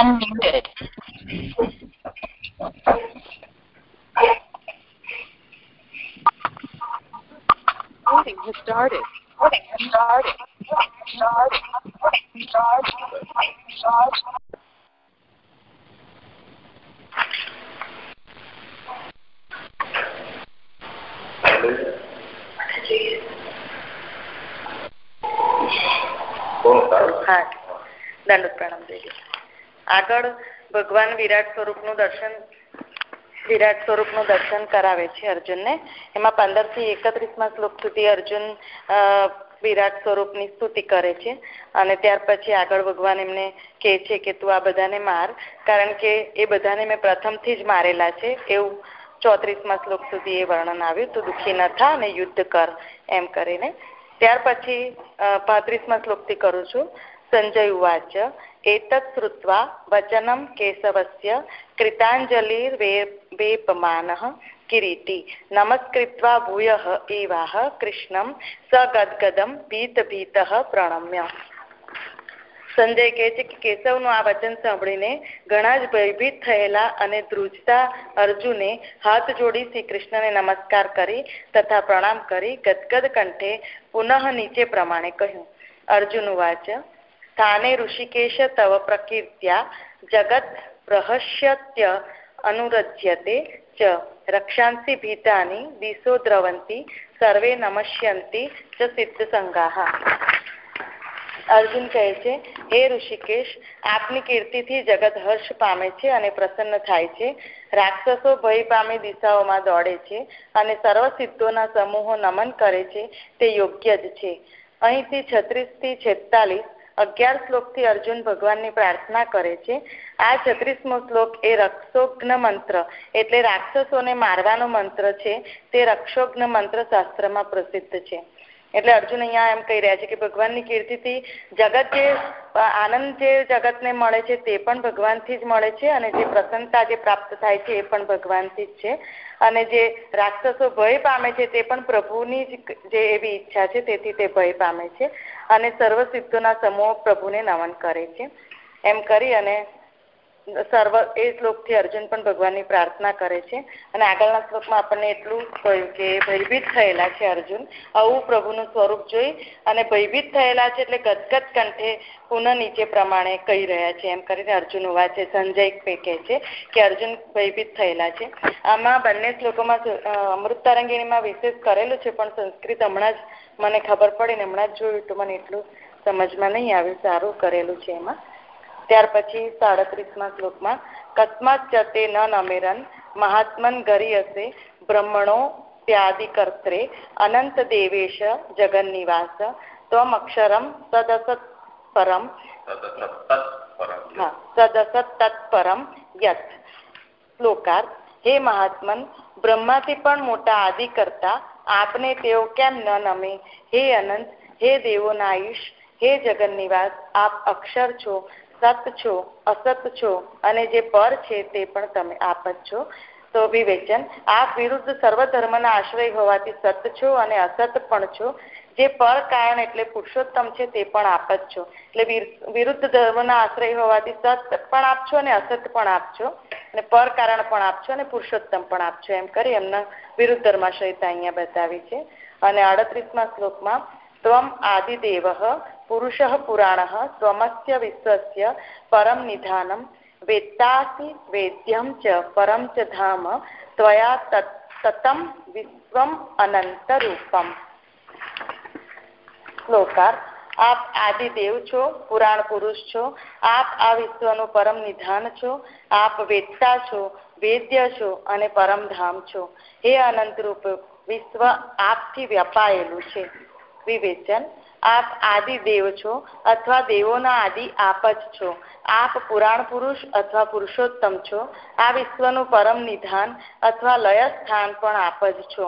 unmuted. Meeting has started. Meeting has started. Started. Started. Started. दंड प्रणाम देवी આગળ ભગવાન વિરાટ સ્વરૂપનું દર્શન, વિરાટ સ્વરૂપનું દર્શન કરાવે છે અર્જુનને. એમાં પંદરથી એકત્રીસમાં શ્લોક સુધી અર્જુન વિરાટ સ્વરૂપની સ્તુતિ કરે છે. અને ત્યાર પછી આગળ ભગવાન એમને કહે છે કે તું આ બધાને માર, કારણ કે એ બધાને મેં પ્રથમથી જ મારેલા છે. એવું ચોત્રીસમાં શ્લોક સુધી એ વર્ણન આવ્યું. તું દુઃખી ન થા અને યુદ્ધ કર, એમ કરીને. ત્યાર પછી પાંત્રીસમાં શ્લોકથી કરું છું. સંજય ઉવાચ. શ્રુત્વા વચનમ કેશવસ્ય કૃતાંજલિર્વેપમાનઃ કિરીટી નમસ્કૃત્વા ભૂય એવાહ કૃષ્ણમ સગદગદમ ભીત ભીત પ્રણમ્ય સંજય કહે છે કે કેશવનું આ વચન સાંભળીને ઘણા જ ભયભીત થયેલા અને ધ્રુજતા અર્જુને હાથ જોડી શ્રી કૃષ્ણને નમસ્કાર કરી તથા પ્રણામ કરી ગદગદ કંઠે પુનઃ નીચે પ્રમાણે કહ્યું અર્જુન વાચ સ્થાને ઋષિકેશ તવ પ્રકીર્ત્યા જગત રહસ્યત્ય અનુરજ્યતે ચ રક્ષાંસી ભીતાની દિશો દ્રવંતી સર્વે નમસ્યંતી ચ સિદ્ધ સંગાહ અર્જુન કહે છે, હે ઋષિકેશ, આપની કીર્તિથી જગત હર્ષ પામે છે અને પ્રસન્ન થાય છે. રાક્ષસો ભય પામે દિશાઓમાં દોડે છે અને સર્વ સિદ્ધોના સમૂહો નમન કરે છે. તે યોગ્ય જ છે. અહીંથી છત્રીસથી છેતાલીસ અગિયાર શ્લોકથી અર્જુન ભગવાનની પ્રાર્થના કરે છે. આ છત્રીસમો શ્લોક એ રક્ષોગ્ન મંત્ર એટલે રાક્ષસોને મારવાનો મંત્ર છે. તે રક્ષોગ્ન મંત્ર શાસ્ત્રમાં પ્રસિદ્ધ છે. એટલે અર્જુન અહીંયા એમ કહી રહ્યા છે કે ભગવાનની કીર્તિથી જગત જે આનંદ જે જગતને મળે છે તે પણ ભગવાનથી જ મળે છે અને જે પ્રસન્નતા જે પ્રાપ્ત થાય છે એ પણ ભગવાનથી જ છે. અને જે રાક્ષસો ભય પામે છે તે પણ પ્રભુની જ જે એવી ઈચ્છા છે તેથી તે ભય પામે છે. અને સર્વ સિદ્ધોના સમૂહ પ્રભુને નમન કરે છે. એમ કરી અને સર્વ એ શ્લોકથી અર્જુન પણ ભગવાનની પ્રાર્થના કરે છે. અને આગળના શ્લોકમાં આપણને એટલું કહ્યું કે ભયભીત થયેલા છે અર્જુન. આવું પ્રભુનું સ્વરૂપ જોઈ અને ભયભીત થયેલા છે એટલે ગદગદ કંઠે પુનઃ નીચે પ્રમાણે કહી રહ્યા છે. એમ કરીને અર્જુન છે. સંજય કહે છે કે અર્જુન ભયભીત થયેલા છે. આમાં બંને શ્લોકોમાં અમૃત તારંગીણીમાં વિશેષ કરેલું છે, પણ સંસ્કૃત હમણાં જ મને ખબર પડી ને હમણાં જ જોયું તો મને એટલું સમજમાં નહીં આવ્યું. સારું કરેલું છે એમાં. ત્યાર પછી સાડત્રીસમાં શ્લોકમાં, કસ્માત ચતે નમેરન, મહાત્મન ગરી હશે, બ્રહ્મણો ત્યાદિ કર્ત્રે, અનંત દેવેશ જગન્નિવાસ તમ અક્ષરમ સદસત પરમ. સદસત તત્પરમ યત. શ્લોકાર્થ, હે મહાત્મન, બ્રહ્માથી પણ મોટા આદિ કરતા, આપને તેઓ કેમ ન નમે? હે અનંત, હે દેવોના આયુષ, હે જગન્નિવાસ, આપ અક્ષર છો સત છો, અસત છો અને જે પર છે તે પણ તમે આપ જ છો. તો વિવેચન, આપ વિરુદ્ધ સર્વ આશ્રય હોવાથી સત છો અને અસત પણ છો. જે પર કારણ એટલે પુરુષોત્તમ છે તે પણ આપ જ છો. એટલે વિરુદ્ધ ધર્મના આશ્રય હોવાથી સત પણ આપ અને અસત પણ આપ અને પર કારણ પણ આપ અને પુરુષોત્તમ પણ આપ એમ કરી એમના વિરુદ્ધ ધર્માશ્રયતા અહીંયા બતાવી છે. અને આડત્રીસમાં શ્લોકમાં, ત્વમ આદિદેવ પુરુષ પુરાણ સ્વમસ્ય વિશ્વસ્ય પરમ નિધાનમ વેત્તાસि વેદ્યમ ચ પરમ ચ ધામ ત્વયા તતમ વિશ્વમ અનંત રૂપમ શ્લોકાર્થ આપ આદિદેવ છો પુરાણ પુરુષ છો આપ આ વિશ્વનું પરમ નિધાન છો આપ વેદતા છો વેદ્ય છો અને પરમધામ છો હે અનંત રૂપ વિશ્વ આપથી વ્યાપાયેલું છે વિવેચન આપ આદિ દેવ છો અથવા દેવોના આદિ આપ જ છો. આપ પુરાણ પુરુષ અથવા પુરુષોત્તમ છો. આ વિશ્વનું પરમ નિધાન અથવા લય સ્થાન પણ આપ જ છો.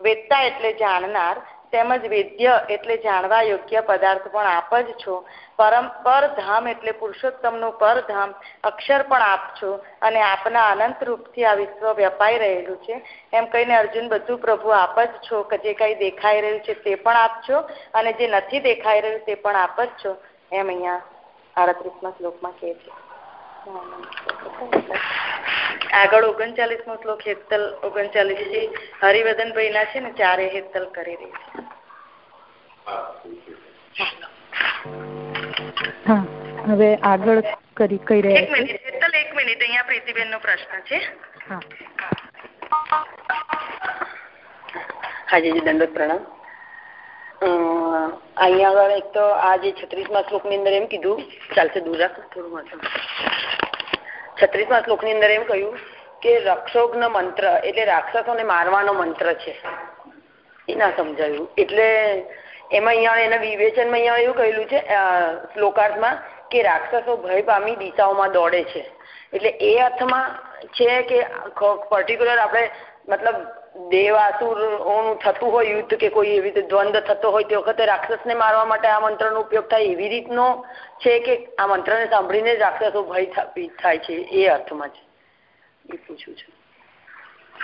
વેદતા એટલે જાણનાર તેમજ વેદ્ય એટલે જાણવા યોગ્ય પદાર્થ પણ આપ જ છો. પરમ પરધામ એટલે પુરુષોત્તમનું પરધામ અક્ષર પણ આપ છો અને આપના અનંત રૂપથી આ વિશ્વ વ્યાપાઈ રહેલું છે. એમ કહીને અર્જુન બધું પ્રભુ આપ જ છો કે જે કંઈ દેખાઈ રહ્યું છે તે પણ આપ છો અને જે નથી દેખાઈ રહ્યું તે પણ આપ જ છો. એમ અહીંયા આડત્રીસમાં શ્લોકમાં કહે છે. આગળ ઓગણચાલીસ નો શ્લોક હેતલ ઓગણચાલીસથી હરિવદન ભાઈ ના છે ને ચારે હેતલ કરી રહી છે. હવે આગળ કરી કઈ રહ્યા એક મિનિટ હેતલ એક મિનિટ અહીંયા પ્રીતિબેન નો પ્રશ્ન છે. હાજી દંડોત પ્રણામ. અહીંયા આગળ એક તો આ જે છત્રીસમાં શ્લોકની અંદર એમ કીધું ચાલશે દૂર રાખ થોડું વાંચો. છત્રીસમાં શ્લોકની અંદર એમ કહ્યું કે રક્ષોગ્ન મંત્ર એટલે રાક્ષસોને મારવાનો મંત્ર છે. એ ના સમજાયું. એટલે એમાં અહીંયા એના વિવેચનમાં અહીંયા એવું કહેલું છે શ્લોકાર્થમાં કે રાક્ષસો ભય પામી દિશાઓમાં દોડે છે. એટલે એ અર્થમાં છે કે પર્ટિક્યુલર આપણે મતલબ દેવાસુરોનું થતું હોય, યુદ્ધ કે કોઈ એવી રીતે દ્વંદ થતો હોય તે વખતે રાક્ષસને મારવા માટે આ મંત્રનો ઉપયોગ થાય એવી રીતનો છે કે આ મંત્રને સાંભળીને જ રાક્ષસો ભય થાય છે, એ અર્થમાં છે. એ પૂછું છું.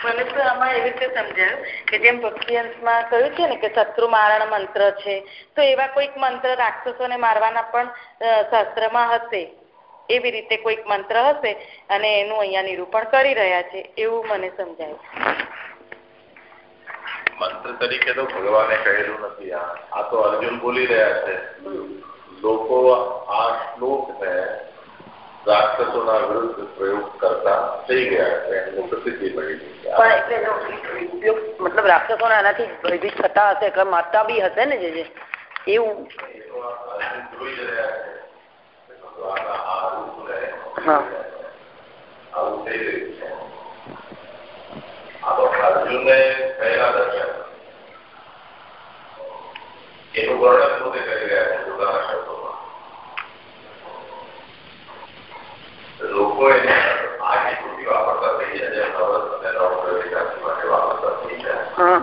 મને તો આમાં એવી રીતે સમજાયું કે જેમ ભક્તિ કહ્યું છે ને કે શત્રુ મારણ મંત્ર છે, તો એવા કોઈક મંત્ર રાક્ષસોને મારવાના પણ શાસ્ત્રમાં હશે. એવી રીતે કોઈક મંત્ર હશે અને એનું અહીંયા નિરૂપણ કરી રહ્યા છે, એવું મને સમજાયું. મંત્ર તરીકે તો ભગવાને કહેલું નથી આ તો અર્જુન બોલી રહ્યા છે લોકો આ શ્લોકને રાક્ષસોના વિરુદ્ધ પ્રયોગ કરતા થઈ ગયા છે એમને પ્રસિદ્ધિ મળી પણ એટલે ઉપયોગ મતલબ રાક્ષસોના આનાથી ભયભીત થતા હશે કે મારતા બી હશે ને જે એવું જોઈ રહ્યા છે હા આવું થઈ રહ્યું છે આ તો અર્જુનને પહેલા દર્શન એનું વર્ણન પોતે કરી રહ્યા છે પોતાના શબ્દોમાં લોકો એને આ જે કૃતિ વાપરતા થઈ જાય નવરસ અને માટે વાપરતા થઈ જાય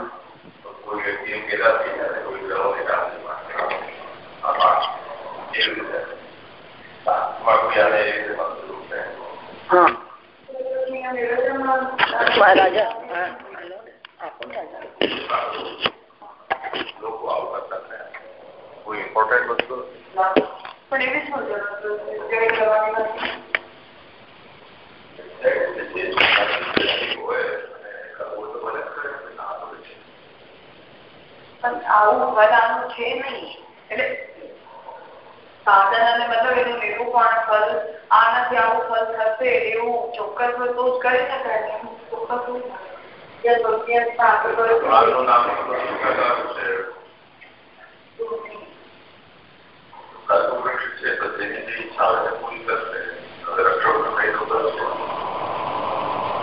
કોઈ વ્યક્તિ એમ કહેતા થઈ જાય કોઈ ગ્રહોની ક્રાંતિ માટે એવી રીતે કોઈ આને એ રીતે મતલબ છે હા રાજા લોકો આવું કરતા કોઈ ઇમ્પોર્ટન્ટ વસ્તુ પણ એવી શું જરૂર કરવાની પણ આવું ફલ છે નહીં. એટલે સાધન અને મતલબ એનું નિરૂપણ ફલ આનાથી આવું ફલ થશે એવું ચોક્કસ હોય તો જ કરી શકાય ને ચોક્કસ મારું નામ છે વૃક્ષ છે તો તેની જે ઈચ્છા હોય તે પૂરી કરશે રક્ષણ કઈ તો કરશે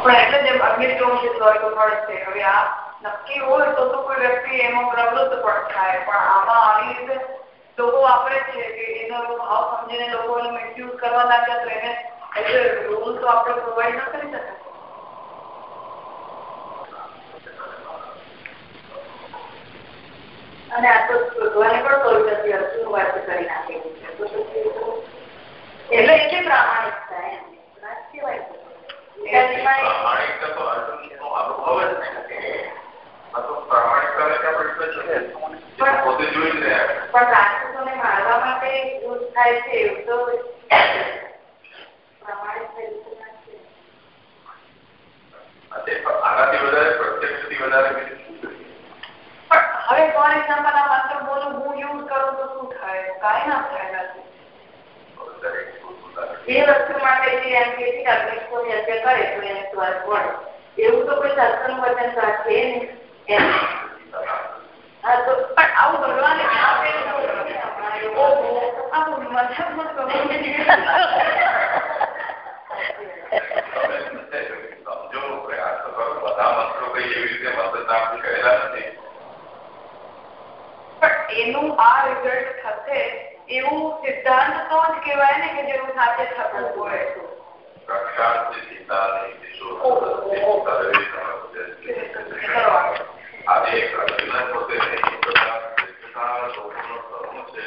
પણ એટલે જેમ અગ્નિષ્ટોમ છે સ્વર્ગ મળે છે હવે આ નક્કી હોય તો તો કોઈ વ્યક્તિ એમાં પ્રવૃત્ત પણ થાય પણ આમાં આવી રીતે લોકો વાપરે છે કે એનો ભાવ સમજીને લોકો એનો મિસયુઝ કરવા લાગ્યા તો એને એટલે રૂલ તો આપણે પ્રોવાઈડ ન કરી શકાય અને આ તો ભગવાને પણ કહ્યું નથી અર્જુન વાત કરી નાખેલું છે એટલે એટલે પ્રામાણિકતા એમ કહેવાય પ્રામાણિકતા તો અર્જુનનો અનુભવ જ નહીં. આ તો પ્રામાણિકતાને ક્યાં પ્રશ્ન છે એ પોતે જોઈ જ રહ્યા છે પણ રાક્ષસોને મારવા માટે યુદ્ધ થાય છે એવું તો પ્રામાણિક થયેલું નથી આનાથી વધારે પ્રત્યક્ષથી વધારે બીજું શું જોઈએ પણ હવે ફોર એક્ઝામ્પલ આ મંત્ર બોલું હું યુઝ કરું તો શું થાય કાંઈ ના થાય નથી દરેક પોતપોતાની એ વસ્તુ માટે જે એમ કે છે કે અગ્નિષ્ઠોની હત્યા કરે તો એને સ્વર્ગ મળે એવું તો કોઈ શાસ્ત્રનું વચન તો આ છે નહીં એમ હા તો પણ આવું ભગવાને એનું આ રિઝલ્ટ થશે એવું સિદ્ધાંત તો જ કહેવાય ને કે જેવું સાચે થતું હોય આજે એક અર્જુન પોતે નહીં બધા જેટલા લોકોનો ધર્મ છે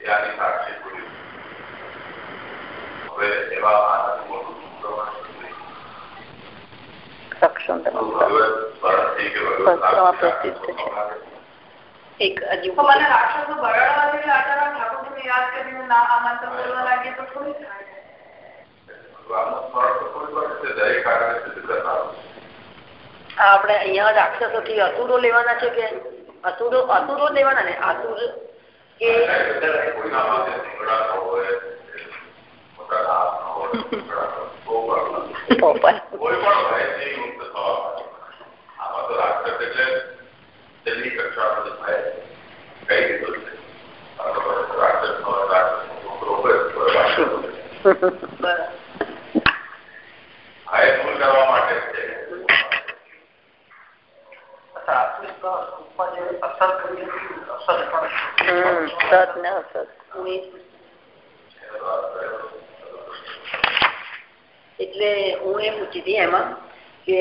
એ આની સાક્ષી પૂરી હવે એવા આનાથી મોટું પ્રમાણ સક્ષમ ભગવત સ્મરણથી કે ભગવત એક હજુ તો મને રાક્ષસો બરાડવાથી આચાર્ય ઠાકોરજીને યાદ કરીને ના આ મંત્ર બોલવા લાગીએ તો થોડી થાય આપણે અહીંયા રાક્ષસો થી અસુરો લેવાના છે કે અસુરો અસુરો લેવાના ને અસુર કે કરવા ને અસત એટલે હું એ પૂછી હતી એમાં કે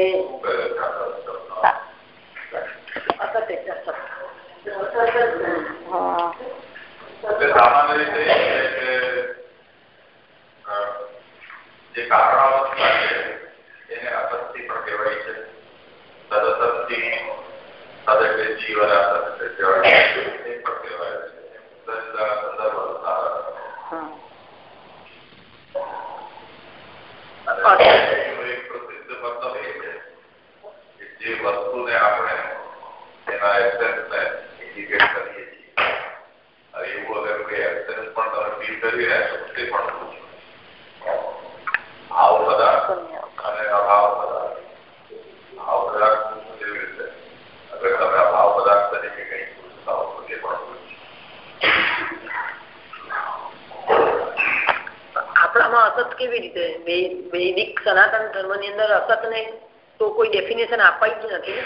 સામાન્ય રીતે જે કારણાવસ્થા છે એને અસત્ય પણ કહેવાય છે તદસત્ય તદ એટલે જીવન અસત્ય કહેવાય છે એ પણ કહેવાય છે જુદા જુદા સંદર્ભ સારા અને એનો એક પ્રસિદ્ધ મતલબ એ છે કે જે વસ્તુને આપણે એના એસેન્સને ઇન્ડિકેટ કરીએ છીએ અને એવું અગર કોઈ એસેન્સ પણ તમે ફીલ કરી રહ્યા છો તે પણ પૂછો ભાવ પદાર્થ અને અભાવ પદાર્થ ભાવ પદાર્થ પૂછો કેવી રીતે અગર તમે અભાવ પદાર્થ તરીકે કંઈ પૂછતા હો તો તે પણ પૂછો આપણામાં અસત કેવી રીતે વે- વૈદિક સનાતન ધર્મની અંદર અસત ને તો કોઈ ડેફિનેશન અપાઈ જ નથી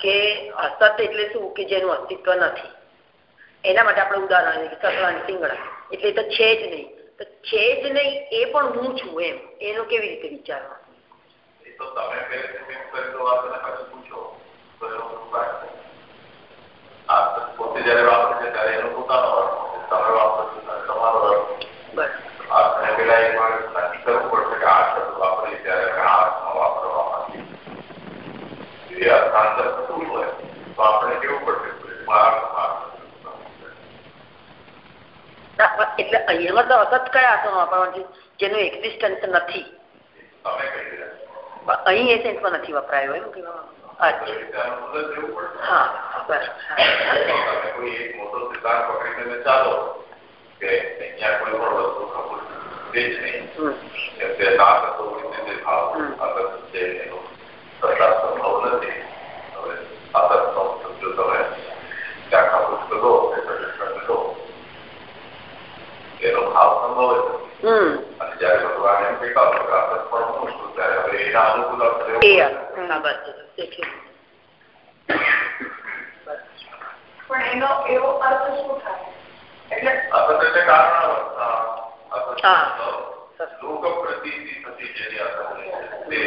કે અસત એટલે શું? કે જેનું અસ્તિત્વ નથી. એના માટે આપણે ઉદાહરણ અને સિંગડા. એટલે તો છે જ નહીં. તો છે જ નહીં, એ પણ હું છું એમ. એનો કેવી રીતે વિચારવા એ તો તમે પહેલેથી ફિક્સ કરી દો વાત અને પછી પૂછો તો એનો ઉપાય છે. આ તો જયારે વાપરે છે ત્યારે એનો પોતાનો અર્થ તમે વાપરો છો ત્યારે તમારો અર્થ આપણે પેલા એ પણ નક્કી કરવું પડશે કે આ શબ્દ વાપરીએ ત્યારે ઘણા અર્થમાં વાપરવામાં આવે. એ અર્થાંતર થતું હોય. તો આપણે કેવું પડશે? અર્થમાં એટલે અહીંયામાં તો અસત કયા અર્થમાં વાપરવાનું છે જેનું એક્ઝિસ્ટન્સ નથી? અહીં એ સેન્સમાં નથી વપરાયો એમ કહેવા હા બસ તમે કોઈ એક મોટો સિદ્ધાંત પકડીને ચાલો કે અહીંયા કોઈ પણ વસ્તુ કબૂલ છે જ નહીં હમ. કેમ કે ના ભાવ હમ. છે એનો સત્તા સંભવ નથી હવે આદતનો જો તમે ત્યાં કબૂલ કરો કે એનો ભાવ સંભવ અને જયારે ભગવાન એમ કહેતા હોય પણ હું છું ત્યારે હવે એના અનુકૂળ અર્થ લેવો એ પડે. અર્થ. હા બસ દેખ્યું. પણ એનો એવો અર્થ શું થાય એટલે અસત એટલે કારણાવસ્થા અસત હા. લોક પ્રતીતિ થતી જેની અસર છે તે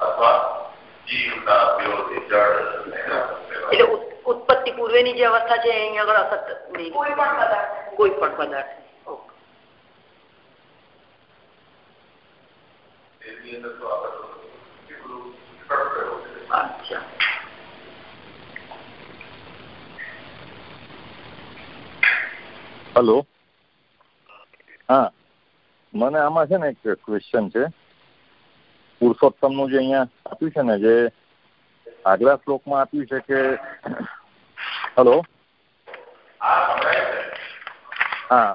અથવા જીવના વિરોધી જળ એને અસત કહેવાય. એટલે ઉત- ઉત્પત્તિ પૂર્વેની જે અવસ્થા છે એ અહીં આગળ અસત નહીં. કોઈ પણ પદાર્થ કોઈ પણ પદાર્થ ઓકે. એની અંદર તો આપણે એ બધું નિષ્ફળ થયું છે. અચ્છા હલો હા મને આમાં છે ને એક ક્વેશ્ચન છે પુરુષોત્તમનું જે અહીંયા આપ્યું છે ને જે આગલા શ્લોકમાં આપ્યું છે કે હલો હા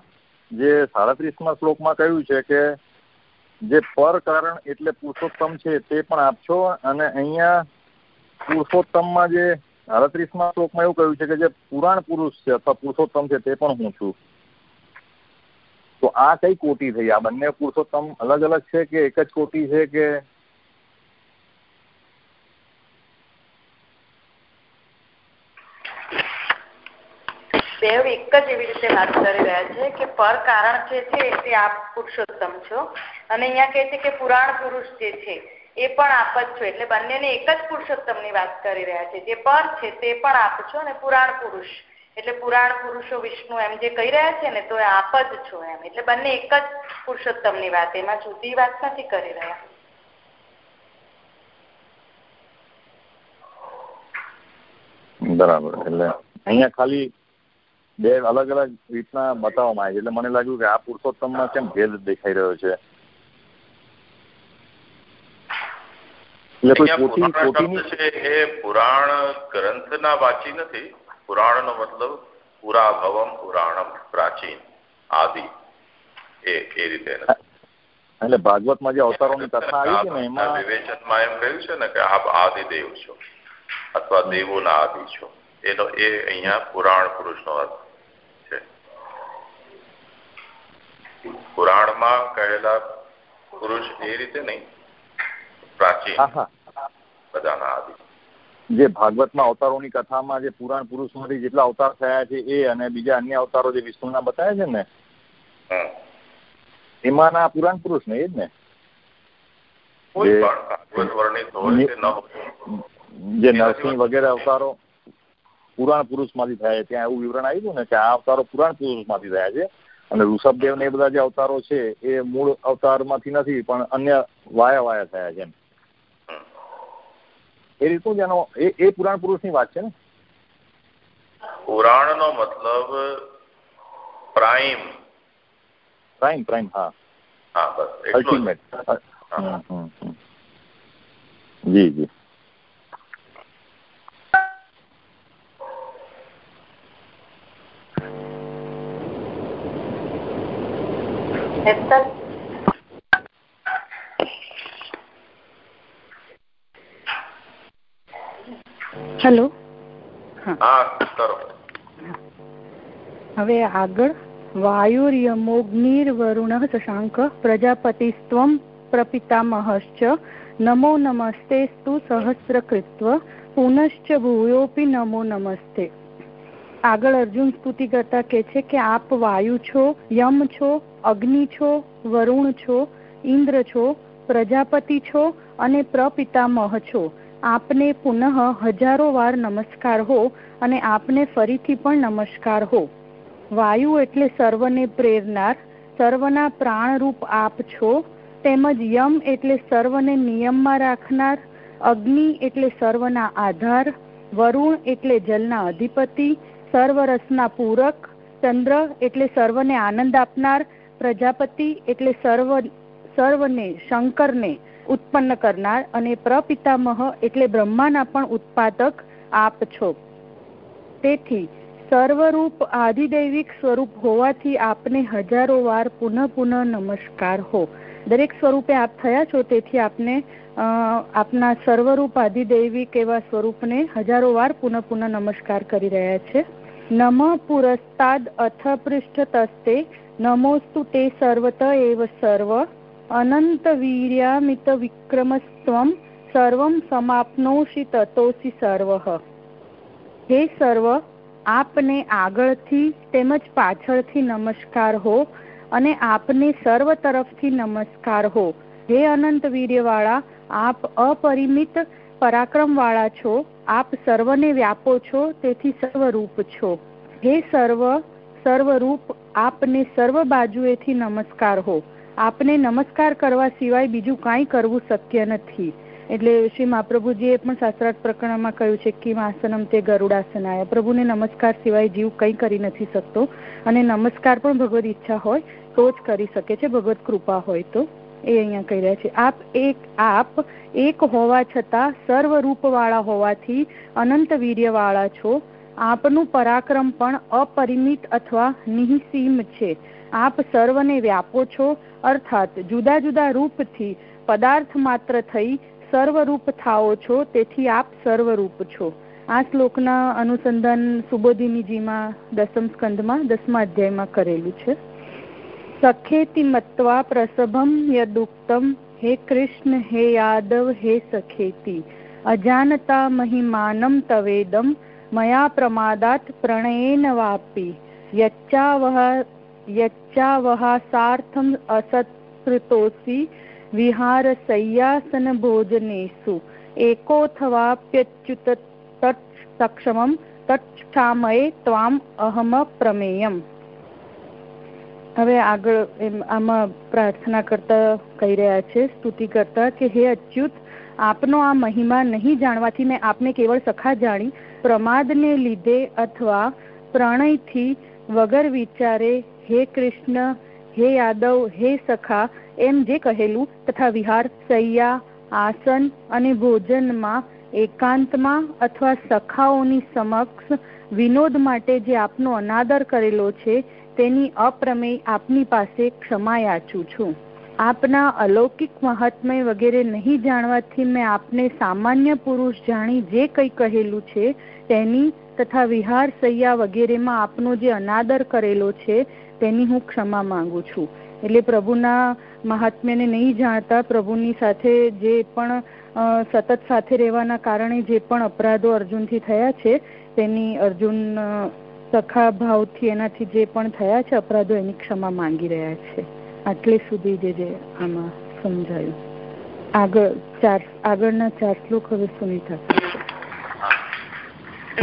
જે સાડત્રીસમાં શ્લોકમાં કહ્યું છે કે જે પર કારણ એટલે પુરુષોત્તમ છે તે પણ આપશો? અને અહીંયા પુરુષોત્તમમાં જે સાડત્રીસમાં શ્લોકમાં એવું કહ્યું છે કે જે પુરાણ પુરુષ છે અથવા પુરુષોત્તમ છે તે પણ હું છું. તો આ કઈ કોટી થઈ? આ બંને પુરુષોત્તમ અલગ અલગ છે કે એક જ કોટી છે કે દેવ એક જ એવી રીતે વાત કરી રહ્યા છે કે પર કારણ જે છે તે આપ પુરુષોત્તમ છો. અને અહીંયા કહે છે કે પુરાણ પુરુષ જે છે એ પણ આપ જ છો. એટલે બંનેને એક જ પુરુષોત્તમની વાત કરી રહ્યા છે. જે પર છે તે પણ આપ છો અને પુરાણ પુરુષ. એટલે પુરાણ પુરુષો વિષ્ણુ એમ જે કહી રહ્યા છે ને, તો એ આપ જ છો એમ. એટલે બંને એક જ પુરુષોત્તમની વાત. એમાં જુદી વાત નથી કરી રહ્યા. બરાબર. એટલે અહીંયા ખાલી બે અલગ અલગ રીતના બતાવવામાં આવે છે. એટલે મને લાગ્યું કે આ પુરુષોત્તમમાં કેમ ભેદ દેખાઈ રહ્યો છે એટલે કોઈ ખોટી ખોટીની છે એ પુરાણ ગ્રંથના વાંચી નથી. પુરાણનો મતલબ પુરા ભવમ પુરાણમ પ્રાચીન આદિ. એ એ રીતે એટલે ભાગવતમાં જે અવતારોની કથા આવી છે ને એમાં વિવેચનમાં એમ કહ્યું છે ને કે આપ આદિદેવ છો અથવા દેવોના આદિ છો. એનો એ અહીંયા પુરાણ પુરુષનો અર્થ છે. પુરાણમાં કહેલા પુરુષ એ રીતે નહીં. પ્રાચીન. બધાના આદિ. જે ભાગવતમાં અવતારોની કથામાં જે પુરાણ પુરુષમાંથી જેટલા અવતાર થયા છે એ અને બીજા અન્ય અવતારો જે વિષ્ણુના બતાવ્યા છે ને એમાંના પુરાણ પુરુષ ને એ જ ને જે નરસિંહ વગેરે અવતારો પુરાણ પુરુષમાંથી થયા છે. ત્યાં એવું વિવરણ આવ્યું ને કે આ અવતારો પુરાણ પુરુષમાંથી થયા છે. અને ઋષભદેવ ને એ બધા જે અવતારો છે એ મૂળ અવતારમાંથી નથી પણ અન્ય વાયા વાયા થયા છે એ રીતનું જ એનો એ પુરાણ પુરુષની વાત છે ને? પુરાણ નો મતલબ પ્રાઇમ. પ્રાઇમ પ્રાઇમ હા. હા બસ અલ્ટિમેટ. જી જી. હેલો. હા. કરો. હવે આગળ. વાયુર્યમોગ્નિર્વરુણ શશાંક પ્રજાપતિસ્ત્વમ પ્રપિતામહશ્ચ. નમો નમસ્તેસ્તુ સહસ્રકૃત્વ. પુનશ્ચ ભૂયોપી નમો નમસ્તે. આગળ અર્જુન સ્તુતિ કરતા કે છે કે આપ વાયુ છો યમ છો અગ્નિ છો વરુણ છો ઇન્દ્ર છો પ્રજાપતિ છો અને પ્રપિતામહ છો. આપને પુનઃ હજારો વાર નમસ્કાર હો અને આપને ફરીથી પણ નમસ્કાર હો. વાયુ એટલે સર્વને પ્રેરનાર, સર્વના પ્રાણરૂપ આપ છો, તેમજ યમ એટલે સર્વને નિયમમાં રાખનાર, અગ્નિ એટલે સર્વના આધાર, વરુણ એટલે જલના અધિપતિ, સર્વરસના પૂરક, ચંદ્ર એટલે સર્વને આનંદ આપનાર, પ્રજાપતિ એટલે સર્વ, સર્વને, શંકરને ઉત્પન્ન કરનાર અને પ્રપિતામહ એટલે બ્રહ્માના પણ ઉત્પાદક આપ છો. તેથી સર્વરૂપ આધિદૈવિક સ્વરૂપ હોવાથી આપને હજારો વાર પુનઃ પુનઃ નમસ્કાર હો. દરેક સ્વરૂપે આપ થયા છો, તેથી આપને આપના સર્વરૂપ આધિદૈવિક એવા સ્વરૂપને હજારો વાર પુનઃ પુનઃ નમસ્કાર કરી રહ્યા છે. નમ પુરસ્તાદ અથ પૃષ્ઠ તસ્તે નમોસ્તુ તે સર્વત એવ સર્વ અનંત વીર્યામિત વિક્રમસ્ત્વમ સર્વમ સમાપ્નોષિ તતોસી સર્વ હે સર્વ આપને આગળથી તેમજ પાછળથી નમસ્કાર હો અને આપને સર્વ તરફથી નમસ્કાર હો હે અનંત વીર્યવાળા આપ અપરિમિત પરાક્રમવાળા છો આપ સર્વને વ્યાપો છો તેથી સર્વરૂપ છો હે સર્વ સર્વરૂપ આપને સર્વ બાજુએથી નમસ્કાર હો આપને નમસ્કાર કરવા સિવાય બીજું કાંઈ કરવું શક્ય નથી. એટલે શ્રી મહાપ્રભુજીએ પણ શાસ્ત્રાર્થ પ્રકરણમાં કહ્યું છે કે આસનમ તે ગરુડાસનાય. પ્રભુને નમસ્કાર સિવાય જીવ કંઈ કરી નથી શકતો અને નમસ્કાર પણ ભગવદ ઈચ્છા હોય તો જ કરી શકે છે ભગવત કૃપા હોય તો. એ અહીંયા કહી રહ્યા છે, આપ એક આપ એક હોવા છતાં સર્વરૂપવાળા હોવાથી અનંત વીર્યવાળા છો. આપનું પરાક્રમ પણ અપરિમિત અથવા નિઃસીમ છે. આપ સર્વને વ્યાપો છો અર્થાત જુદા જુદા રૂપથી પદાર્થ માત્ર થઈ સર્વરૂપ થાઓ છો, તેથી આપ સર્વરૂપ છો. આ શ્લોકના અનુસંધાન સુબોધિનીજીમાં દસમ સ્કંદમાં, દસમા અધ્યાયમાં કરેલું છે. સખેતિ મત્વા પ્રસભમ યદુક્તમ, હે કૃષ્ણ, હે યાદવ, હે સખેતી. અજાનતા મહિમાનમ તવેદમ, મયા પ્રમાદાત પ્રણયેન વાપી. યચ્ચાવહ યચ્ચાવહાસાર્થમ અસત્કૃતોસી વિહારશય્યાસન ભોજનેષુ એકોથવાપ્યચ્યુત તત્સક્ષમમ તત્ક્ષામયે ત્વામ અહમ પ્રમેયમ હવે આગળ આમાં પ્રાર્થના કરતા કહી રહ્યા છે, સ્તુતિ કરતા કે, હે અચ્યુત, આપનો આ મહિમા નહીં જાણવાથી મેં આપને કેવળ સખા જાણી. પ્રમાદને લીધે અથવા પ્રણયથી વગર વિચારે હે કૃષ્ણ, હે યાદવ, હે સખા, એમ જે કહેલું તથા વિહાર, સૈયા, આસન અને ભોજનમાં એકાંતમાં અથવા સખાઓની સમક્ષ વિનોદ માટે જે આપનો અનાદર કરેલો છે, તેની અપ્રમેય આપની પાસે ક્ષમા યાચું છું. આપના અલૌકિક મહાત્મય વગેરે નહીં જાણવાથી મેં આપને સામાન્ય પુરુષ જાણી જે કંઈ કહેલું છે, તેની તથા વિહાર, સૈયા વગેરેમાં આપનો જે અનાદર કરેલો છે તેની હું ક્ષમા માંગુ છું. એટલે પ્રભુના મહાત્મ્યને નહીં જાણતા પ્રભુની સાથે જે પણ સતત સાથે રહેવાના કારણે જે પણ અપરાધો અર્જુનથી થયા છે, તેની અર્જુન સખા ભાવથી એનાથી જે પણ થયા છે અપરાધો એની ક્ષમા માંગી રહ્યા છે. આટલે સુધી જે જે આમાં સમજાયું. આગળ ચાર, આગળના ચાર શ્લોક હવે સુનિતા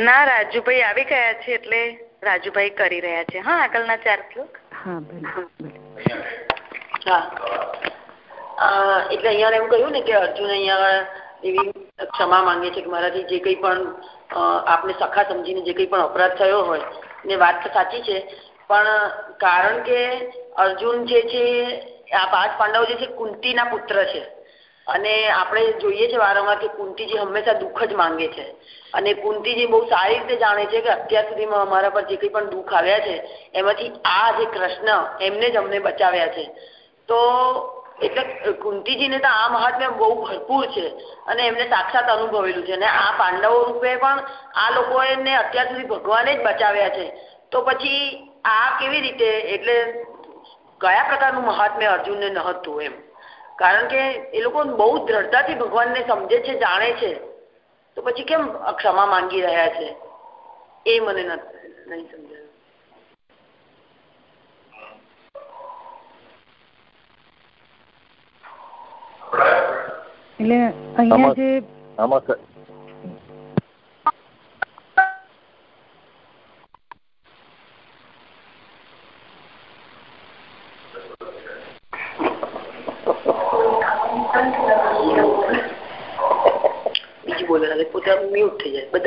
ના, રાજુભાઈ આવી ગયા છે એટલે રાજુભાઈ કરી રહ્યા છે. હા આગળના ચાર શ્લોક. હા એટલે અહીંયા એવું કહ્યું ને કે અર્જુન અહીંયા એવી ક્ષમા માંગે છે કે મારાથી જે કંઈ પણ આપને સખા સમજીને જે કંઈ પણ અપરાધ થયો હોય ને વાત તો સાચી છે પણ કારણ કે અર્જુન જે છે આ પાંચ પાંડવો જે છે કુંતીના પુત્ર છે. અને આપણે જોઈએ છે વારંવાર કે કુંતીજી હંમેશા દુઃખ જ માંગે છે. અને કુંતીજી બહુ સારી રીતે જાણે છે કે અત્યાર સુધીમાં અમારા પર જે કંઈ પણ દુઃખ આવ્યા છે, એમાંથી આ જે કૃષ્ણ એમને જ અમને બચાવ્યા છે. તો એટલે કુંતીજીને તો આ મહાત્મ્ય બહુ ભરપૂર છે અને એમને સાક્ષાત અનુભવેલું છે. અને આ પાંડવો રૂપે પણ આ લોકોને અત્યાર સુધી ભગવાને જ બચાવ્યા છે. તો પછી આ કેવી રીતે, એટલે કયા પ્રકારનું મહાત્મ્ય અર્જુનને ન એમ? કારણ કે એ લોકો બહુ દ્રઢતાથી ભગવાનને સમજે છે જાણે છે. તો પછી કેમ ક્ષમા માંગી રહ્યા છે? એ મને નહીં સમજાયું. એટલે અહીંયા જે આમાં બધા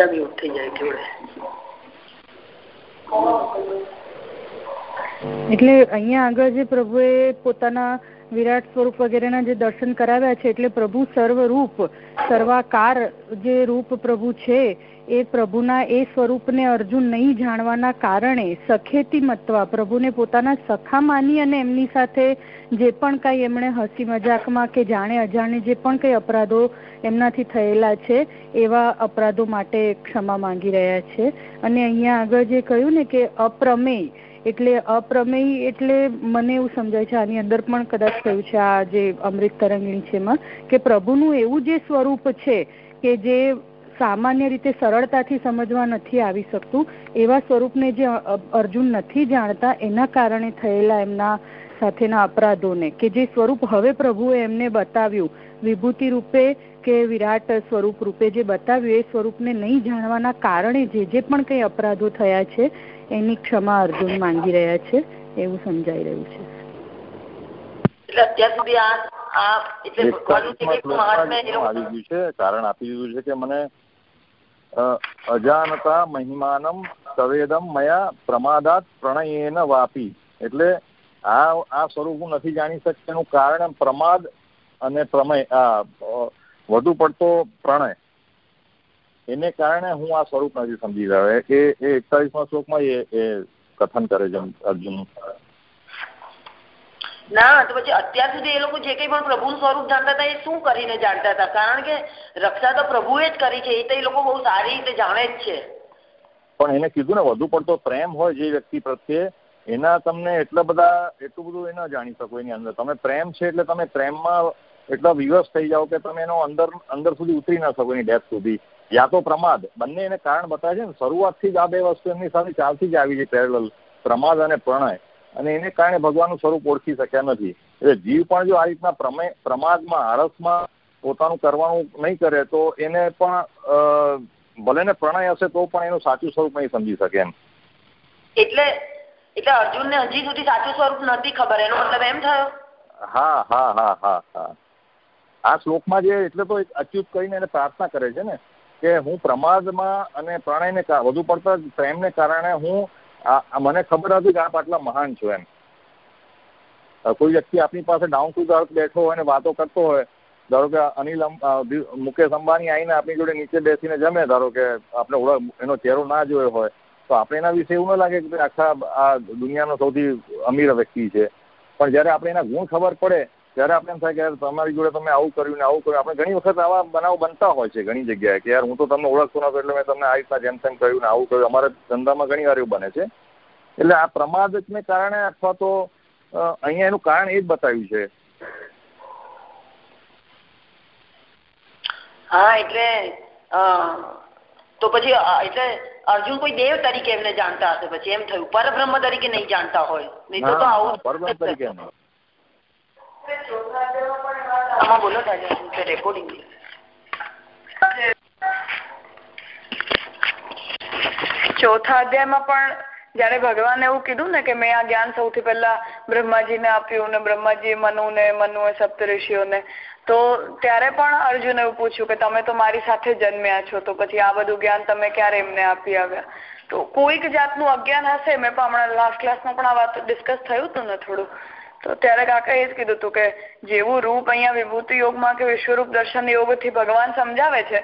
મ્યુટ થઈ જાય જોડે એટલે અહીંયા આગળ જે પ્રભુએ પોતાના વિરાટ સ્વરૂપ વગેરેના જે દર્શન કરાવ્યા છે, એટલે પ્રભુ સર્વરૂપ, સર્વાકાર જે રૂપ પ્રભુ છે, એ પ્રભુના એ સ્વરૂપને અર્જુન નહીં જાણવાના કારણે સખેતી મત્વા પ્રભુને પોતાના સખા માની અને એમની સાથે જે પણ કાંઈ એમણે હસી મજાકમાં કે જાણે અજાણે જે પણ કંઈ અપરાધો એમનાથી થયેલા છે, એવા અપરાધો માટે ક્ષમા માંગી રહ્યા છે. અને અહીંયા આગળ જે કહ્યું ને કે અપ્રમેય એટલે અપ્રમેય એટલે મને એવું સમજાય છે, આની અંદર પણ કદાચ થયું છે આ જે અમૃત તરંગણી છે એમાં, કે પ્રભુનું એવું જે સ્વરૂપ છે કે જે સામાન્ય રીતે સરળતાથી સમજવા નથી આવી શકતું, એવા સ્વરૂપને જે અર્જુન નથી જાણતા, એના કારણે થયેલા એમના સાથેના અપરાધોને, કે જે સ્વરૂપ હવે પ્રભુએ એમને બતાવ્યું, વિભૂતિ રૂપે કે વિરાટ સ્વરૂપ રૂપે જે બતાવ્યું, એ સ્વરૂપને નહીં જાણવાના કારણે જે જે પણ કંઈ અપરાધો થયા છે એની ક્ષમા અર્જુન માંગી રહ્યા છે એવું સમજાઈ રહ્યું છે. કારણ આપી દીધું છે કે મને અજાનતા મહિમાનમ સવેદમ મયા પ્રમાદાત પ્રણયેન વાપી. એટલે આ આ સ્વરૂપ હું નથી જાણી શકતા એનું કારણ પ્રમાદ અને પ્રમેય વધુ પડતો પ્રણય. એને કારણે હું આ સ્વરૂપ નથી સમજી રહ્યો કે એ એકતાલીસમાં શ્લોકમાં એ એ કથન કરે છે અર્જુન. ના તો પછી અત્યાર સુધી એ લોકો જે કઈ પણ પ્રભુનું સ્વરૂપ જાણતા હતા એ શું કરીને જાણતા હતા? કારણ કે રક્ષા તો પ્રભુએ જ કરી છે એ તો એ લોકો બહુ સારી રીતે જાણે જ છે. પણ એને કીધું ને વધુ પડતો પ્રેમ હોય જે વ્યક્તિ પ્રત્યે એના તમને એટલા બધા એટલું બધું એ ન જાણી શકો એની અંદર. તમે પ્રેમ છે એટલે તમે પ્રેમમાં એટલા વિવશ થઈ જાઓ કે તમે એનો અંદર અંદર સુધી ઉતરી ના શકો એની ડેથ સુધી. યા તો પ્રમાદ. બંને એને કારણ બતાવે છે ને શરૂઆતથી જ આ બે વસ્તુ એમની સાથે ચાલતી જ આવી છે પેરેલલ પ્રમાદ અને પ્રણય. અને એને કારણે ભગવાનનું સ્વરૂપ ઓળખી શક્યા નથી. એટલે જીવ પણ જો આ રીતના પ્રમેય પ્રમાદમાં આળસમાં પોતાનું કરવાનું નહીં કરે તો એને પણ ભલે ને પ્રણય હશે તો પણ એનું સાચું સ્વરૂપ નહીં સમજી શકે એમ. એટલે એટલે અર્જુનને હજી સુધી સાચું સ્વરૂપ નથી ખબર. એનો મતલબ એમ થયો? હા હા હા હા હા. આ શ્લોકમાં જે એટલે તો અચ્યુત કરીને એને પ્રાર્થના કરે છે ને. કે હું પ્રમાદમાં અને પ્રણયને વધુ પડતા પ્રેમને કારણે હું મને ખબર હતી કે આપ આટલા મહાન છો એમ. કોઈ વ્યક્તિ આપની પાસે ડાઉન ટુ અર્થ બેઠો હોય અને વાતો કરતો હોય, ધારો કે અનિલ મુકેશ અંબાણી આવીને આપણી જોડે નીચે બેસીને જમે, ધારો કે આપણે એનો ચહેરો ના જોયો હોય, તો આપણે એના વિશે એવું ન લાગે કે આખા આ દુનિયાનો સૌથી અમીર વ્યક્તિ છે. પણ જ્યારે આપણે એના ગુણ ખબર પડે ત્યારે આપણે એમ થાય કે યાર તમારી જોડે તમે આવું કર્યું ને આવું કર્યું. આપણે ઘણી વખત આવા બનાવ બનતા હોય છે ઘણી જગ્યાએ કે યાર હું તો તમને ઓળખતો નતો એટલે મેં તમને આ રીતના જેમ તેમ કહ્યું ને આવું કર્યું. અમારા ધંધામાં ઘણી વાર એવું બને છે. એટલે આ પ્રમાદને કારણે અથવા તો અહીંયા એનું કારણ એ જ બતાવ્યું છે. હા એટલે તો પછી એટલે અર્જુન કોઈ દેવ તરીકે એમને જાણતા હશે પછી. એમ થયું. પરબ્રહ્મ તરીકે નહીં જાણતા હોય. નહીં તો આવું પરબ્રહ્મ તરીકે આમાં બોલો રેકોર્ડિંગ ચોથા અધ્યાયમાં પણ જયારે ભગવાન એવું કીધું ને કે મેં આ જ્ઞાન સૌથી પહેલા બ્રહ્માજીને આપ્યું ને મનુ મનુને, મનુએ સપ્તઋષિઓને તો ત્યારે પણ અર્જુન એવું પૂછ્યું કે તમે તો મારી સાથે જન્મ્યા છો, તો પછી આ બધું જ્ઞાન તમે ક્યારે એમને આપી આવ્યા? તો કોઈક જાતનું અજ્ઞાન હશે, મેં પણ હમણાં લાસ્ટ ક્લાસમાં પણ આ વાત ડિસ્કસ થયું હતું ને થોડું. તો ત્યારે કાકા એ જ કીધું હતું કે જેવું રૂપ અહીંયા વિભૂતિ યોગમાં કે વિશ્વરૂપ દર્શન યોગથી ભગવાન સમજાવે છે,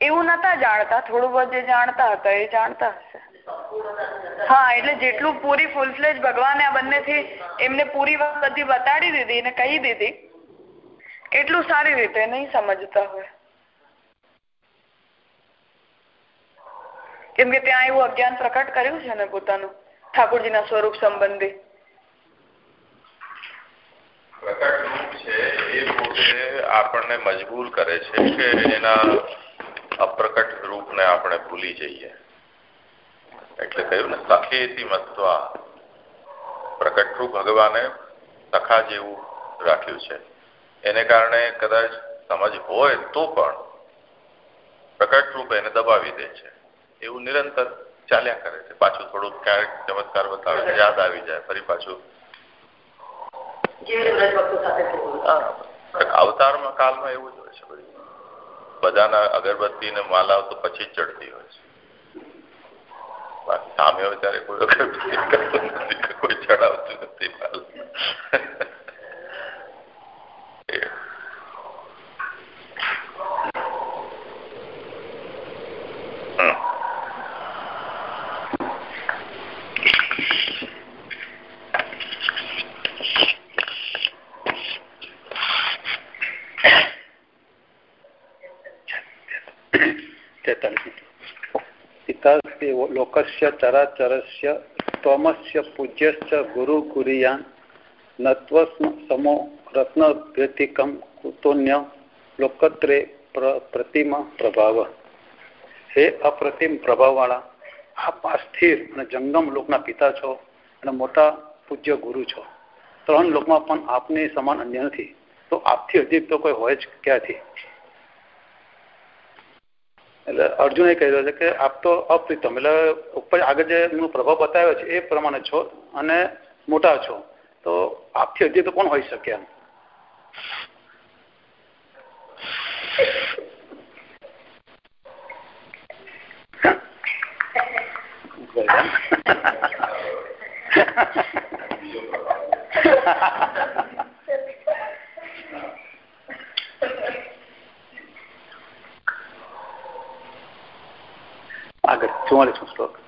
એવું નતા જાણતા, થોડું જે જાણતા હતા એ જાણતા હશે. હા, એટલે જેટલું પૂરી ફૂલ ફ્લેજ ભગવાને આ બંનેથી એમને પૂરી વાત બધી બતાડી દીધી ને કહી દીધી, એટલું સારી રીતે નહીં સમજતા હોય. કેમ કે ત્યાં એવું અજ્ઞાન પ્રકટ કર્યું છે ને પોતાનું ઠાકોરજીના સ્વરૂપ સંબંધી. પ્રકટ રૂપ છે એ પોતે આપણને મજબૂર કરે છે કે એના અપ્રકટ રૂપને આપણે ભૂલી જઈએ. એટલે કહ્યું ને સખેથી મત્વા. પ્રકટરૂપ ભગવાને સખા જેવું રાખ્યું છે. એને કારણે કદાચ સમજ હોય તો પણ પ્રકટ રૂપ એને દબાવી દે છે. એવું નિરંતર ચાલ્યા કરે છે. પાછું થોડુંક ક્યારેક ચમત્કાર બતાવે યાદ આવી જાય, ફરી પાછું અવતારમાં કાલમાં એવું જ હોય છે બધાના અગરબત્તી ને માલાઓ તો પછી જ ચડતી હોય છે. સામે હોય ત્યારે કોઈ કોઈ ચડાવતું નથી લોકસ્ય ચરાચરસ્ય તમસ્ય પૂજ્યશ્ચ ગુરુ કુરિયાન નત્વ સમો રત્ન રત્નભ્યતિકમ કુતોન્ય લોકત્રે પ્રતિમા પ્રભાવ હે અપ્રતિમ પ્રભાવવાળા આપ આ સ્થિર અને જંગમ લોકના પિતા છો અને મોટા પૂજ્ય ગુરુ છો ત્રણ લોકમાં પણ આપની સમાન અન્ય નથી તો આપથી અધિક તો કોઈ હોય જ ક્યાંથી એટલે અર્જુને કહી રહ્યો છે કે આપ તો અપ્રીતમ, એટલે ઉપર આગળ જે એમનો પ્રભાવ બતાવ્યો છે એ પ્રમાણે છો અને મોટા છો. તો આપથી હજી તો કોણ હોઈ શકે એમ? આગળ ચુમ્માલીસમો શ્લોક.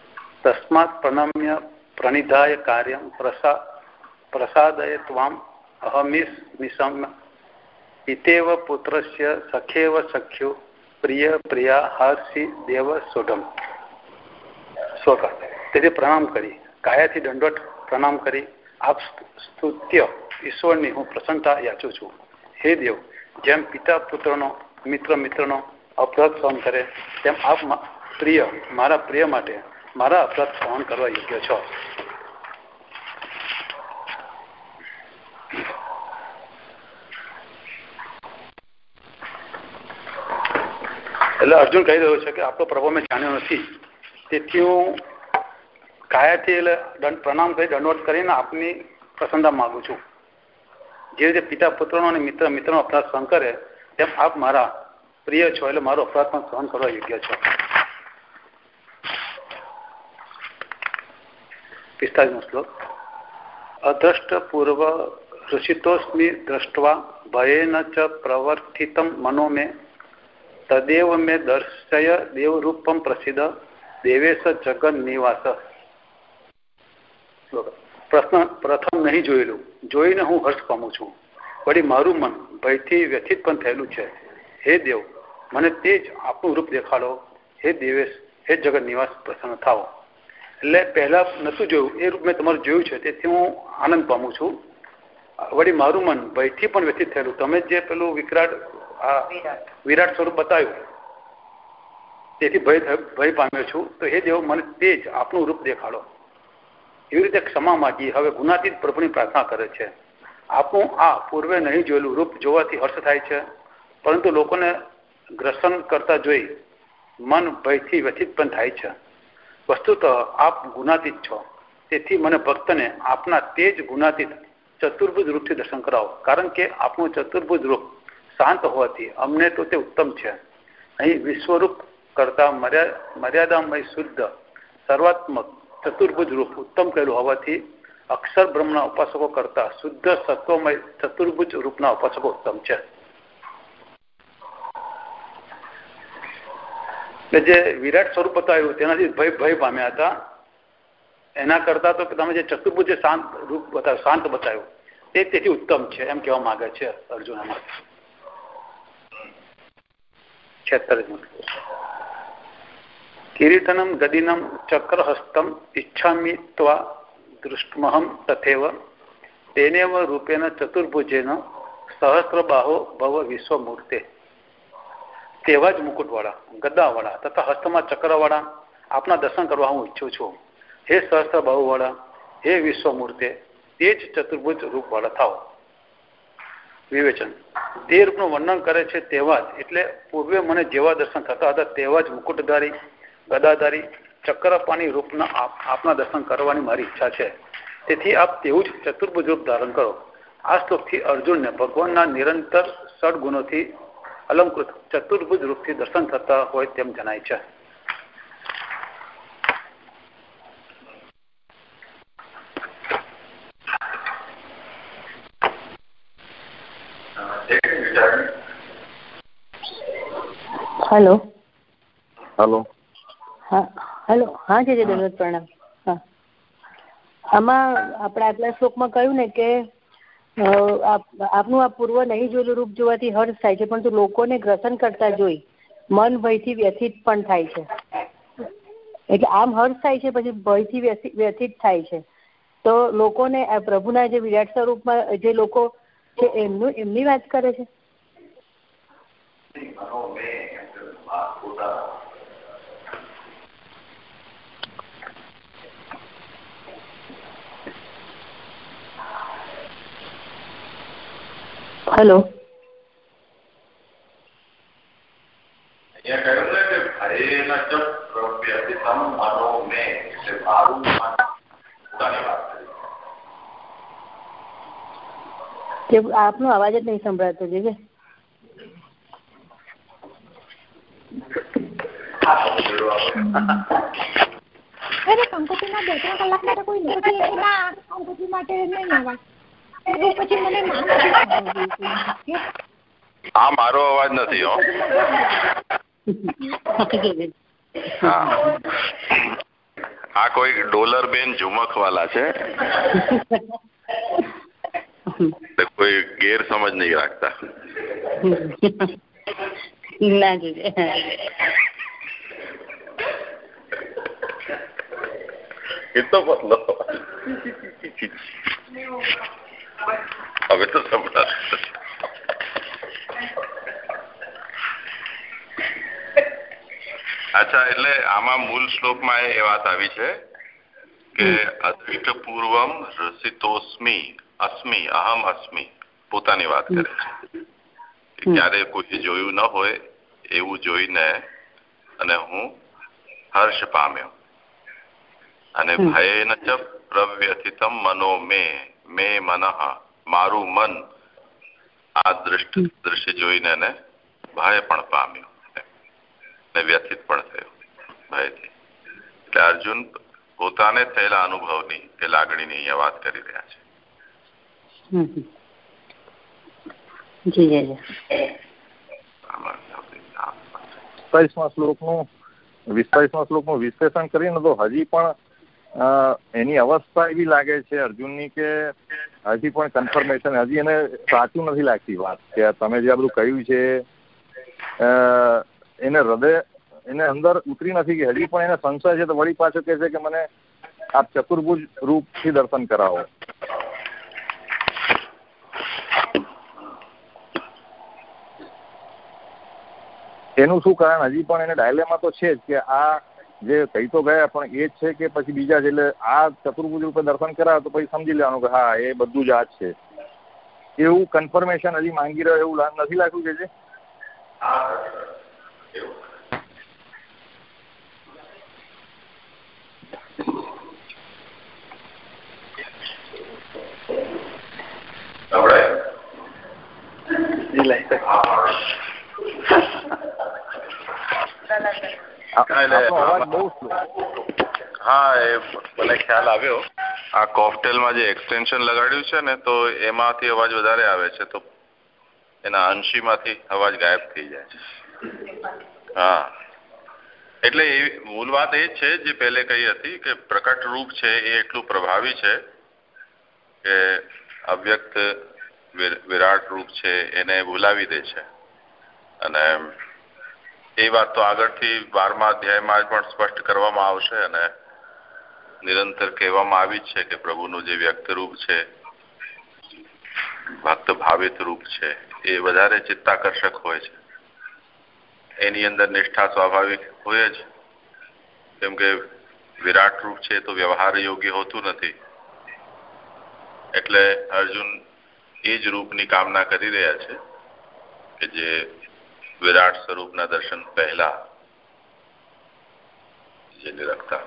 તસ્માત પ્રણમ્ય પ્રણિધાય કાર્યમ પ્રસા, પ્રસાદય ત્વામ અહમિસ નિશમ. ઇતેવ પુત્રસ્ય સખેવ સખ્યુ પ્રિય પ્રિયા હાસી દેવ સોઢમ. શ્લોક. તેથી પ્રણામ કરી. કાયાથી દંડોટ પ્રણામ કરી. આપ સ્તુત્ય ઈશ્વરની હું પ્રસન્નતા યાચું છું. હે દેવ, જેમ પિતા પુત્રનો, મિત્ર મિત્રનો અપરાધ સહન કરે, તેમ આપ પ્રિય, મારા પ્રિય માટે મારા અપરાધ સહન કરવા યોગ્ય છો. એટલે અર્જુન કહી રહ્યો છે કે આપણો પ્રભાવ મેં જાણ્યો નથી. તેથી હું કાયાથી એટલે પ્રણામ કરી દંડવટ કરીને આપની પ્રસન્નતા માગું છું. જે રીતે પિતા, પુત્રનો અને મિત્ર, મિત્રનો અપરાધ સહન કરે, તેમ આપ મારા પ્રિય છો એટલે મારો અપરાધ પણ સહન કરવા યોગ્ય છો. પિસ્તાલીસમો શ્લોક અદ્રષ્ટ પૂર્વ ઋષિતોસ્મી દ્રષ્ટવા ભયેન ચ પ્રવર્તિતમ મનો મે તદેવ મે દર્શય દેવરૂપમ પ્રસિદ્ધ દેવેશ જગન નિવાસ પ્રશ્ન પ્રથમ નહીં જોયેલું જોઈને હું હર્ષ પામું છું વળી મારું મન ભયથી વ્યથિત પણ થયેલું છે હે દેવ મને તે જ આપનું રૂપ દેખાડો હે દેવેશ હે જગન્નિવાસ નિવાસ પ્રસન્ન થાઓ એટલે પહેલા નતું જોયું. એ રૂપ મેં તમારું જોયું છે તેથી હું આનંદ પામું છું. વળી મારું મન ભયથી પણ વ્યથિત થયેલું. તમે જે પેલું વિકરાટ આ વિરાટ. સ્વરૂપ બતાવ્યું તેથી ભય ભય પામ્યો છું. તો હે દેવ મને તે જ આપનું રૂપ દેખાડો. એવી રીતે ક્ષમા માગી. હવે ગુનાતીત પ્રભુની પ્રાર્થના કરે છે. આપણું આ પૂર્વે નહીં જોયેલું રૂપ જોવાથી હર્ષ થાય છે. પરંતુ લોકોને ગ્રસન કરતા જોઈ મન ભયથી વ્યથિત પણ થાય છે. વસ્તુત આપ ગુનાતીત છો. તેથી મને ભક્તને આપના તે જ ગુનાતીત ચતુર્ભુજ રૂપથી દર્શન કરાવો. કારણ કે આપનું ચતુર્ભુજ રૂપ શાંત હોવાથી અમને તો તે ઉત્તમ છે. અહીં વિશ્વરૂપ કરતા મર્યાદામય શુદ્ધ, સર્વાત્મક ચતુર્ભુજ રૂપ ઉત્તમ કહેલું હોવાથી અક્ષર બ્રહ્મના ઉપાસકો કરતા શુદ્ધ, સત્વમય ચતુર્ભુજ રૂપના ઉપાસકો ઉત્તમ છે. જે વિરાટ સ્વરૂપ બતાવ્યું, તેનાથી ભય ભય પામ્યા હતા. એના કરતા તો તમે જે ચતુર્ભુજ શાંત રૂપ બતાવ્યું, શાંત બતાવ્યું, તે તેથી ઉત્તમ છે એમ કહેવા માંગે છે અર્જુન છેતરીસ કિરીટનમ, ગદિનમ, ચક્રહસ્તમ, ઈચ્છામી ત્વા, દૃષ્ટમહમ તથેવ, તેનેવ રૂપેણ ચતુર્ભુજેન, સહસ્રબાહો ભવ વિશ્વમૂર્તે. તેવા જ મુકુટવાળા ગદાવાળા તથા હસ્તમાં ચક્રવાળા આપના દર્શન કરવા હું ઈચ્છું છું. હે સહસ્ત્ર બાહુવાળા, હે વિશ્વમૂર્તે, તે જ ચતુર્ભુજ રૂપવાળા થાવ વિવેચન. તે રૂપનું વર્ણન કરે છે તેવા જ, એટલે પૂર્વે મને જેવા દર્શન થતા હતા તેવા જ મુકુટધારી, ગદાધારી, ચક્રપાણી રૂપના આપના દર્શન કરવાની મારી ઈચ્છા છે. તેથી આપ તેવું જ ચતુર્ભુજ રૂપ ધારણ કરો. આ શ્લોકથી અર્જુનને ભગવાનના નિરંતર સદગુણોથી અલંકૃત ચતુર્ભુજ રૂપથી દર્શન થતા હોય તેમ જણાય છે હેલો હેલો હા હેલો હા જય જય દંડવત પ્રણામ. હા. આમાં આપણે આટલા શ્લોકમાં કહ્યું ને કે આપનું આ પૂર્વ નહીં જોયેલું રૂપ જોવાથી હર્ષ થાય છે, પરંતુ લોકોને ગ્રસન કરતા જોઈ મન ભયથી વ્યથિત પણ થાય છે. એટલે આમ હર્ષ થાય છે, પછી ભયથી વ્યથિત થાય છે. તો લોકોને પ્રભુના જે વિરાટ સ્વરૂપમાં, જે લોકો છે, એમનું, એમની વાત કરે છે? હેલો. આપનો અવાજ જ નહીં સંભળાતો છે અરે કંકોત્રીના બે ત્રણ કલાક માટે કોઈ નથી એના માટે નહીં અવાજ. હા મારો અવાજ નથી હો. આ કોઈ ડોલર બેન ઝુમક વાલા છે કોઈ ગેરસમજ નહીં રાખતા. ના એ તો બદલો હવે તો સંભળાશે અચ્છા એટલે આમાં મૂળ શ્લોકમાં એ વાત આવી છે કે અદ્વિત પૂર્વમ રસિતોસ્મી અસ્મી અહમ અસ્મી પોતાની વાત કરે છે. ક્યારે કોઈ જોયું ન હોય એવું જોઈને અને હું હર્ષ પામ્યો. અને ભયેન ચ પ્રવ્યથિતમ મનો મે મે મનઃ મારું મન આ દ્રષ્ટિ દ્રશ્ય જોઈને એને ભય પણ પામ્યો. ને વ્યથિત પણ થયો ભયથી. એટલે અર્જુન પોતાને થયેલા અનુભવની કે લાગણીની અહીંયા વાત કરી રહ્યા છે. જી પિસ્તાલીસમાં શ્લોકનું પિસ્તાલીસમાં શ્લોકનું વિશ્લેષણ કરીને તો હજી પણ એની અવસ્થા એવી લાગે છે અર્જુનની કે હજી પણ કન્ફર્મેશન હજી એને સાચું નથી લાગતી વાત કે તમે જે આ બધું કહ્યું છે એને હૃદય, એને અંદર ઉતરી નથી કે હજી પણ એને સંશય છે તો વળી પાછો કે છે કે મને આપ ચતુર્ભુજ રૂપથી દર્શન કરાવો. એનું શું કારણ? હજી પણ એને ડાયલેમાં તો છે જ કે આ જે કહી તો ગયા પણ એ જ છે કે પછી બીજા છે એટલે આ ચતુર્ભુજ રૂપે દર્શન કરાવે તો પછી સમજી લેવાનું કે હા એ બધું જ આ જ છે. એવું કન્ફર્મેશન હજી માંગી રહ્યો એવું નથી લાગ્યું કે છે હા એ મને ખ્યાલ આવ્યો. આ કોકટેલમાં જે એક્સટેન્શન લગાડ્યું છે ને તો એમાંથી અવાજ વધારે આવે છે તો એના અંશીમાંથી અવાજ ગાયબ થઈ જાય છે. હા. એટલે એ મૂળ વાત એ છે જે પહેલે કહી હતી કે પ્રકટ રૂપ છે એ એટલું પ્રભાવી છે કે અવ્યક્ત વિરાટ રૂપ છે એને ભૂલાવી દે છે. અને એ વાત તો આગળથી બારમા અધ્યાયમાં પણ સ્પષ્ટ કરવામાં આવશે અને નિરંતર કહેવામાં આવી છે કે પ્રભુનું જે વ્યક્ત રૂપ છે ભક્ત ભાવિત રૂપ છે, એ વધારે ચિત્તાકર્ષક હોય છે. એની અંદર નિષ્ઠા સ્વાભાવિક હોય જ. કેમ કે વિરાટ રૂપ છે તો વ્યવહાર યોગ્ય હોતું નથી. એટલે અર્જુન એ જ રૂપની કામના કરી રહ્યા છે કે જે વિરાટ સ્વરૂપના દર્શન પહેલા જે નિરખતા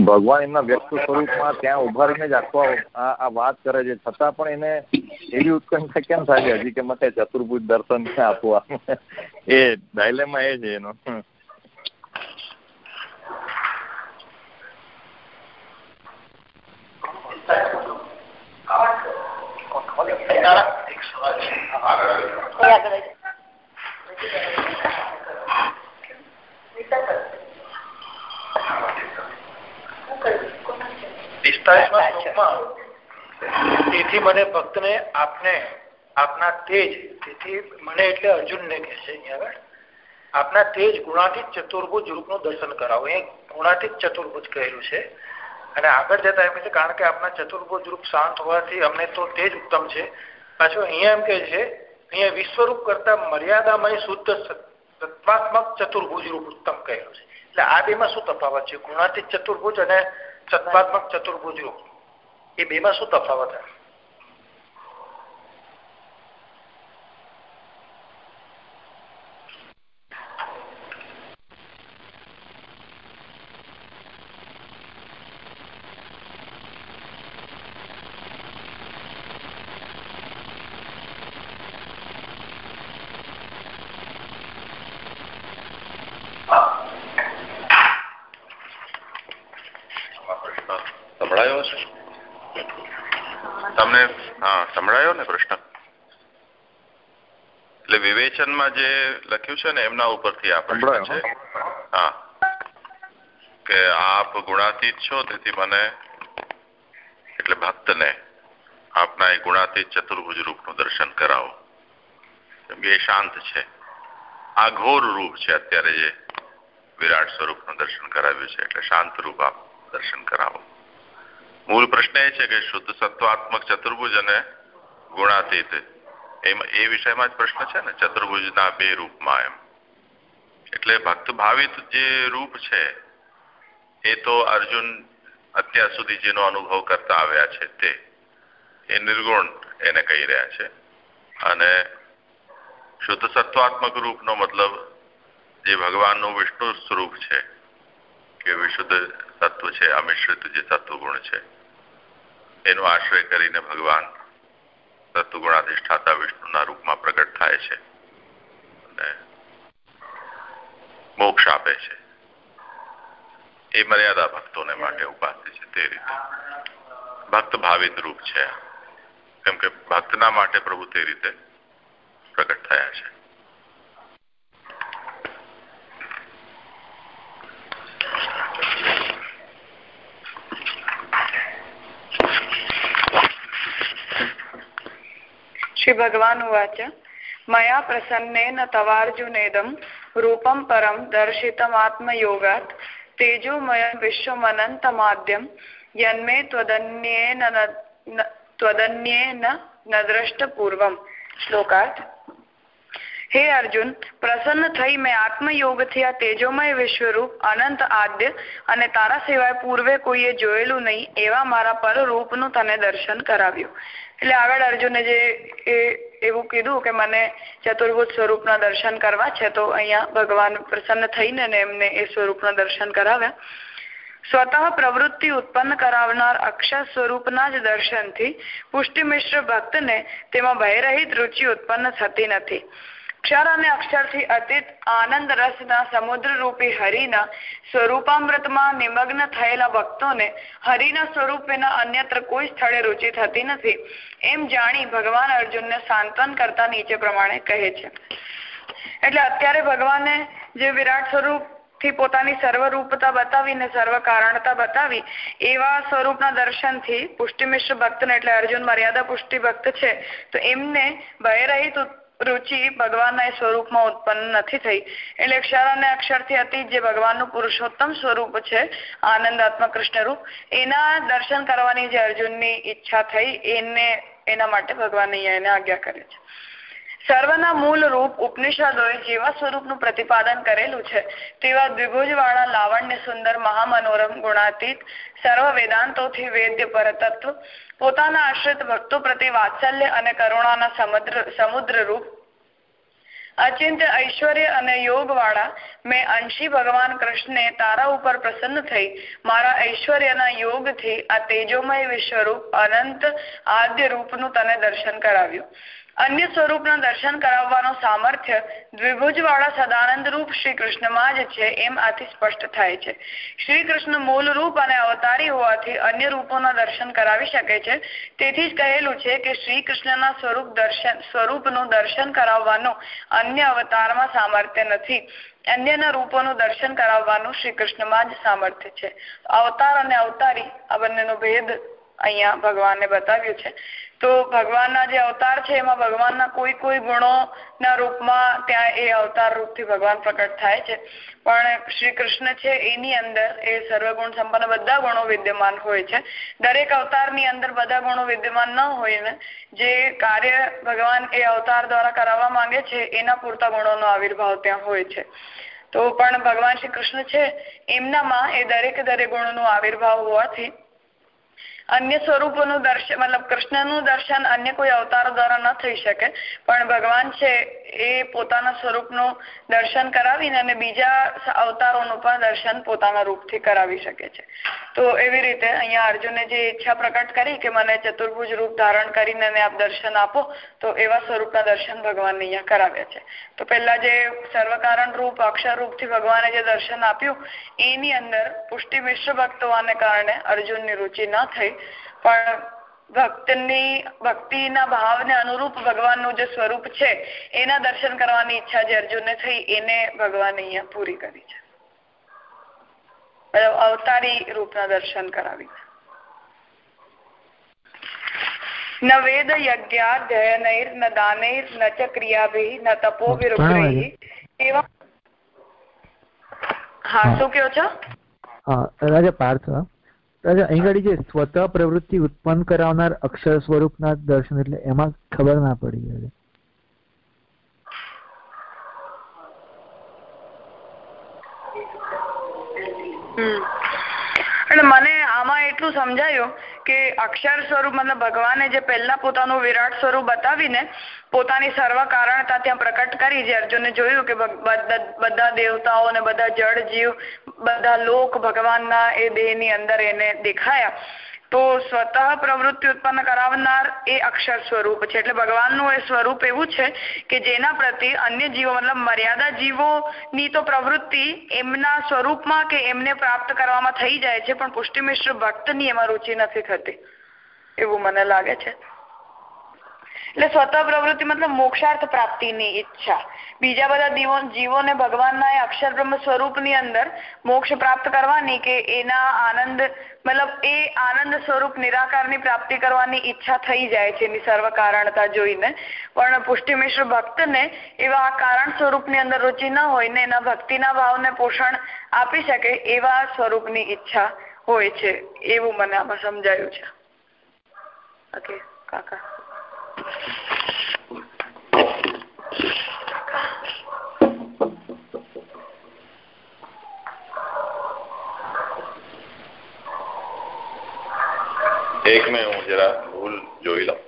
ભગવાન એમના વ્યક્ત સ્વરૂપમાં ત્યાં ઊભા રહીને જ આખો આ વાત કરે છે. છતાં પણ એને એવી ઉત્કંઠા કેમ થાય હજી કે મને ચતુર્ભુજ દર્શન આપવા એ ડાયલેમાં એ છે એનો. મને ભક્તને આપને, આપના તેજ, તેથી મને એટલે અર્જુનને કહે છે અહીંયા આપના તેજ ગુણાતીત ચતુર્ભુજ રૂપનું દર્શન કરાવો. એ ગુણાતીત ચતુર્ભુજ કહેલું છે. અને આગળ જતા એમ છે, કારણ કે આપના ચતુર્ભુજ રૂપ શાંત હોવાથી અમને તો તે જ ઉત્તમ છે. પાછું અહીંયા એમ કે છે, અહીંયા વિશ્વરૂપ કરતા મર્યાદામય શુદ્ધ સત્વાત્મક ચતુર્ભુજ રૂપ ઉત્તમ કહેલું છે. એટલે આ બેમાં શું તફાવત છે? ગુણાતીત ચતુર્ભુજ અને સત્વાત્મક ચતુર્ભુજ રૂપ. એ બેમાં શું તફાવત સંભળાયો છે તમને હા સંભળાયો ને પ્રશ્ન એટલે વિવેચનમાં જે લખ્યું છે ને એમના ઉપરથી આ પ્રશ્ન છે. હા. કે આપ ગુણાતીત છો તેથી મને એટલે ભક્તને આપના એ ગુણાતીત ચતુર્ભુજ રૂપનું દર્શન કરાવો. કેમ કે એ શાંત છે. આ ઘોર રૂપ છે અત્યારે જે વિરાટ સ્વરૂપનું દર્શન કરાવ્યું છે એટલે શાંત રૂપ આપ દર્શન કરાવો. મૂળ પ્રશ્ન એ છે કે શુદ્ધ સત્વાત્મક ચતુર્ભુજ અને ગુણાતીત એમ, એ વિષયમાં જ પ્રશ્ન છે ને, ચતુર્ભુજના બે રૂપમાં એમ. એટલે ભક્ત ભાવિત જે રૂપ છે, એ તો અર્જુન અત્યાર સુધી જેનો અનુભવ કરતા આવ્યા છે તે, એ નિર્ગુણ એને કહી રહ્યા છે. અને શુદ્ધ સત્વાત્મક રૂપનો મતલબ જે ભગવાનનું વિષ્ણુ સ્વરૂપ છે, કે વિશુદ્ધ તત્વ છે, અમિશ્રિત જે તત્વગુણ છે, એનો આશ્રય કરીને ભગવાન તત્વગુણાધિષ્ઠાતા વિષ્ણુના રૂપમાં પ્રગટ થાય છે. મોક્ષ આપે છે. એ મર્યાદા ભક્તોને માટે ઉપાસ્ય છે તે રીતે. ભક્ત ભાવિત રૂપ છે કેમ કે ભક્તના માટે પ્રભુ તે રીતે પ્રગટ થયા છે. ભગવાન ઉવાચ મયા પ્રસન્નેન તવાર્જુનેદમ રૂપમ પરમ દર્શિતમાત્મયોગાત તેજોમય વિશ્વમનંતમાદ્યમ યન્મે ત્વદન્યેન ત્વદન્યેન ન દ્રષ્ટપૂર્વમ શ્લોકાર્થ હે અર્જુન પ્રસન્ન થઈ મેં આત્મયોગથી આ તેજોમય વિશ્વરૂપ અનંત આદ્ય અને તારા સિવાય પૂર્વે કોઈએ જોયેલું નહીં એવા મારા પર રૂપનું તને દર્શન કરાવ્યું એટલે આગળ અર્જુને જે એ એવું કીધું કે મને ચતુર્ભુજ સ્વરૂપના દર્શન કરવા છે, તો અહીંયા ભગવાન પ્રસન્ન થઈને એમને એ સ્વરૂપના દર્શન કરાવ્યા. સ્વતઃ પ્રવૃત્તિ ઉત્પન્ન કરાવનાર અક્ષર સ્વરૂપના જ દર્શનથી પુષ્ટિમિશ્ર ભક્તને તેમાં ભયરહિત રુચિ ઉત્પન્ન થતી નથી. ક્ષર અને અક્ષરથી અતીત આનંદ રસના સમુદ્ર રૂપી હરિના સ્વરૂપામૃતમાં નિમગ્ન થયેલા ભક્તોને હરિના સ્વરૂપ વિના અન્યત્ર કોઈ સ્થળે રુચિ થતી નથી. એમ જાણી ભગવાન અર્જુનને સાંત્વન કરતા નીચે પ્રમાણે કહે છે. એટલે અત્યારે ભગવાને જે વિરાટ સ્વરૂપથી પોતાની સર્વરૂપતા બતાવીને સર્વ કારણતા બતાવી, એવા સ્વરૂપના દર્શનથી પુષ્ટિમિશ્ર ભક્તને, એટલે અર્જુન મર્યાદા પુષ્ટિ ભક્ત છે, તો એમને ભયરહિત રુચિ ભગવાનના સ્વરૂપમાં ઉત્પન્ન નથી થઈ. એટલે ક્ષર અને અક્ષરથી અતીત જે ભગવાનનું પુરુષોત્તમ સ્વરૂપ છે આનંદાત્મક કૃષ્ણ રૂપ, એના દર્શન કરવાની જે અર્જુનની ઈચ્છા થઈ, એને, એના માટે ભગવાન અહીંયા એને આજ્ઞા કરે છે. સર્વના મૂળ રૂપ ઉપનિષદોએ જેવા સ્વરૂપનું પ્રતિપાદન કરેલું છે, તેવા દ્વિભુજવાળા લાવણ્ય, સુંદર, મહામનોરમ, ગુણાતીત, સર્વ વેદાંતોથી વેદ્ય પરતત્વ પોતાના આશ્રિત ભક્તો પ્રતિ વાત્સલ્ય અને કરુણાના સમુદ્ર સમુદ્ર રૂપ અચિંત્ય ઐશ્વર્ય અને યોગ વાળા મેં અંશી ભગવાન કૃષ્ણે તારા ઉપર પ્રસન્ન થઈ. મારા ઐશ્વર્યના યોગથી આ તેજોમય વિશ્વરૂપ અનંત આદ્ય રૂપનું તને દર્શન કરાવ્યું. અન્ય સ્વરૂપના દર્શન કરાવવાનું સામર્થ્ય દ્વિભુજ વાળા સદાનંદ રૂપ શ્રી કૃષ્ણમાં જ છે એમ આથી સ્પષ્ટ થાય છે. શ્રી કૃષ્ણ મૂળ રૂપ અને અવતારી હોવાથી અન્ય રૂપોના દર્શન કરાવી શકે છે. તેથી જ કહેલું છે કે શ્રી કૃષ્ણના સ્વરૂપ દર્શન, સ્વરૂપનું દર્શન કરાવવાનું અન્ય અવતારમાં સામર્થ્ય નથી. અન્યના રૂપોનું દર્શન કરાવવાનું શ્રી કૃષ્ણમાં જ સામર્થ્ય છે. અવતાર અને અવતારી આ બંનેનો ભેદ અહીંયા ભગવાને બતાવ્યું છે. તો ભગવાનના જે અવતાર છે, એમાં ભગવાનના કોઈ કોઈ ગુણોના રૂપમાં ત્યાં એ અવતાર રૂપથી ભગવાન પ્રકટ થાય છે. પણ શ્રી કૃષ્ણ છે, એની અંદર એ સર્વગુણ સંપન્ન બધા ગુણો વિદ્યમાન હોય છે. દરેક અવતારની અંદર બધા ગુણો વિદ્યમાન ન હોય ને, જે કાર્ય ભગવાન એ અવતાર દ્વારા કરાવવા માંગે છે, એના પૂરતા ગુણોનો આવિર્ભાવ ત્યાં હોય છે. તો પણ ભગવાન શ્રી કૃષ્ણ છે, એમનામાં એ દરેક દરેક ગુણોનો આવિર્ભાવ હોવાથી અન્ય સ્વરૂપોનું દર્શન, મતલબ કૃષ્ણનું દર્શન અન્ય કોઈ અવતારો દ્વારા ન થઈ શકે. પણ ભગવાન છે એ પોતાના સ્વરૂપનું દર્શન કરાવીને અને બીજા અવતારોનું પણ દર્શન પોતાના રૂપથી કરાવી શકે છે. તો એવી રીતે અહીંયા અર્જુને જે ઈચ્છા પ્રકટ કરી કે મને ચતુર્ભુજ રૂપ ધારણ કરીને આપ દર્શન આપો, તો એવા સ્વરૂપના દર્શન ભગવાનને અહીંયા કરાવ્યા છે. તો પહેલા જે સર્વકારણ રૂપ, અક્ષર રૂપથી ભગવાને જે દર્શન આપ્યું, એની અંદર પુષ્ટિ મિશ્ર ભક્તોને કારણે અર્જુનની રુચિ ન થઈ. પણ ભક્તની ભક્તિના ભાવને અનુરૂપ ભગવાનનું જે સ્વરૂપ છે એના દર્શન કરવાની ઈચ્છા જે અર્જુનને થઈ એને ભગવાન અહીંયા પૂરી કરી છે. અવતારી રૂપના દર્શન કરાવી. ન વેદ યજ્ઞાધ્યયનૈર ન દાનૈર ન ચ ક્રિયાભિ ન તપો વિરુદ્ધ એવા હા શું કયો છો? હા રાજા પાર્થ રાજા જે સ્વતઃ પ્રવૃત્તિ ઉત્પન્ન કરાવનાર અક્ષર સ્વરૂપના દર્શન એટલે એમાં ખબર ના પડી એટલે મને આમાં એટલું સમજાયું કે અક્ષર સ્વરૂપ, મતલબ ભગવાને જે પહેલા પોતાનું વિરાટ સ્વરૂપ બતાવીને પોતાની સર્વ કારણતા ત્યાં પ્રકટ કરી, જે અર્જુને જોયું કે બધા દેવતાઓ ને બધા જળ જીવ, બધા લોક ભગવાનના એ દેહની અંદર એને દેખાયા. તો સ્વતઃ પ્રવૃત્તિ ઉત્પન્ન કરાવનાર એ અક્ષર સ્વરૂપ છે. એટલે ભગવાનનું એ સ્વરૂપ એવું છે કે જેના પ્રતિ અન્ય જીવો, મતલબ મર્યાદા જીવોની તો પ્રવૃત્તિ એમના સ્વરૂપમાં કે એમને પ્રાપ્ત કરવામાં થઈ જાય છે, પણ પુષ્ટિમિશ્ર ભક્તની એમાં રુચિ નથી થતી. એવું મને લાગે છે. એટલે સ્વતઃ પ્રવૃત્તિ મતલબ મોક્ષાર્થ પ્રાપ્તિની ઈચ્છા. બીજા બધા દીવો જીવોને ભગવાનના એ અક્ષર બ્રહ્મ સ્વરૂપની અંદર મોક્ષ પ્રાપ્ત કરવાની કે એના આનંદ, મતલબ એ આનંદ સ્વરૂપ નિરાકારની પ્રાપ્તિ કરવાની ઈચ્છા થઈ જાય છે એની સર્વ કારણતા જોઈને. પણ પુષ્ટિ મિશ્ર ભક્તને એવા કારણ સ્વરૂપની અંદર રુચિ ન હોય ને એના ભક્તિના ભાવને પોષણ આપી શકે એવા સ્વરૂપની ઈચ્છા હોય છે. એવું મને આમાં સમજાયું છે. ઓકે કાકા. એક મેં હું જરા ભૂલ જોઈ લઉં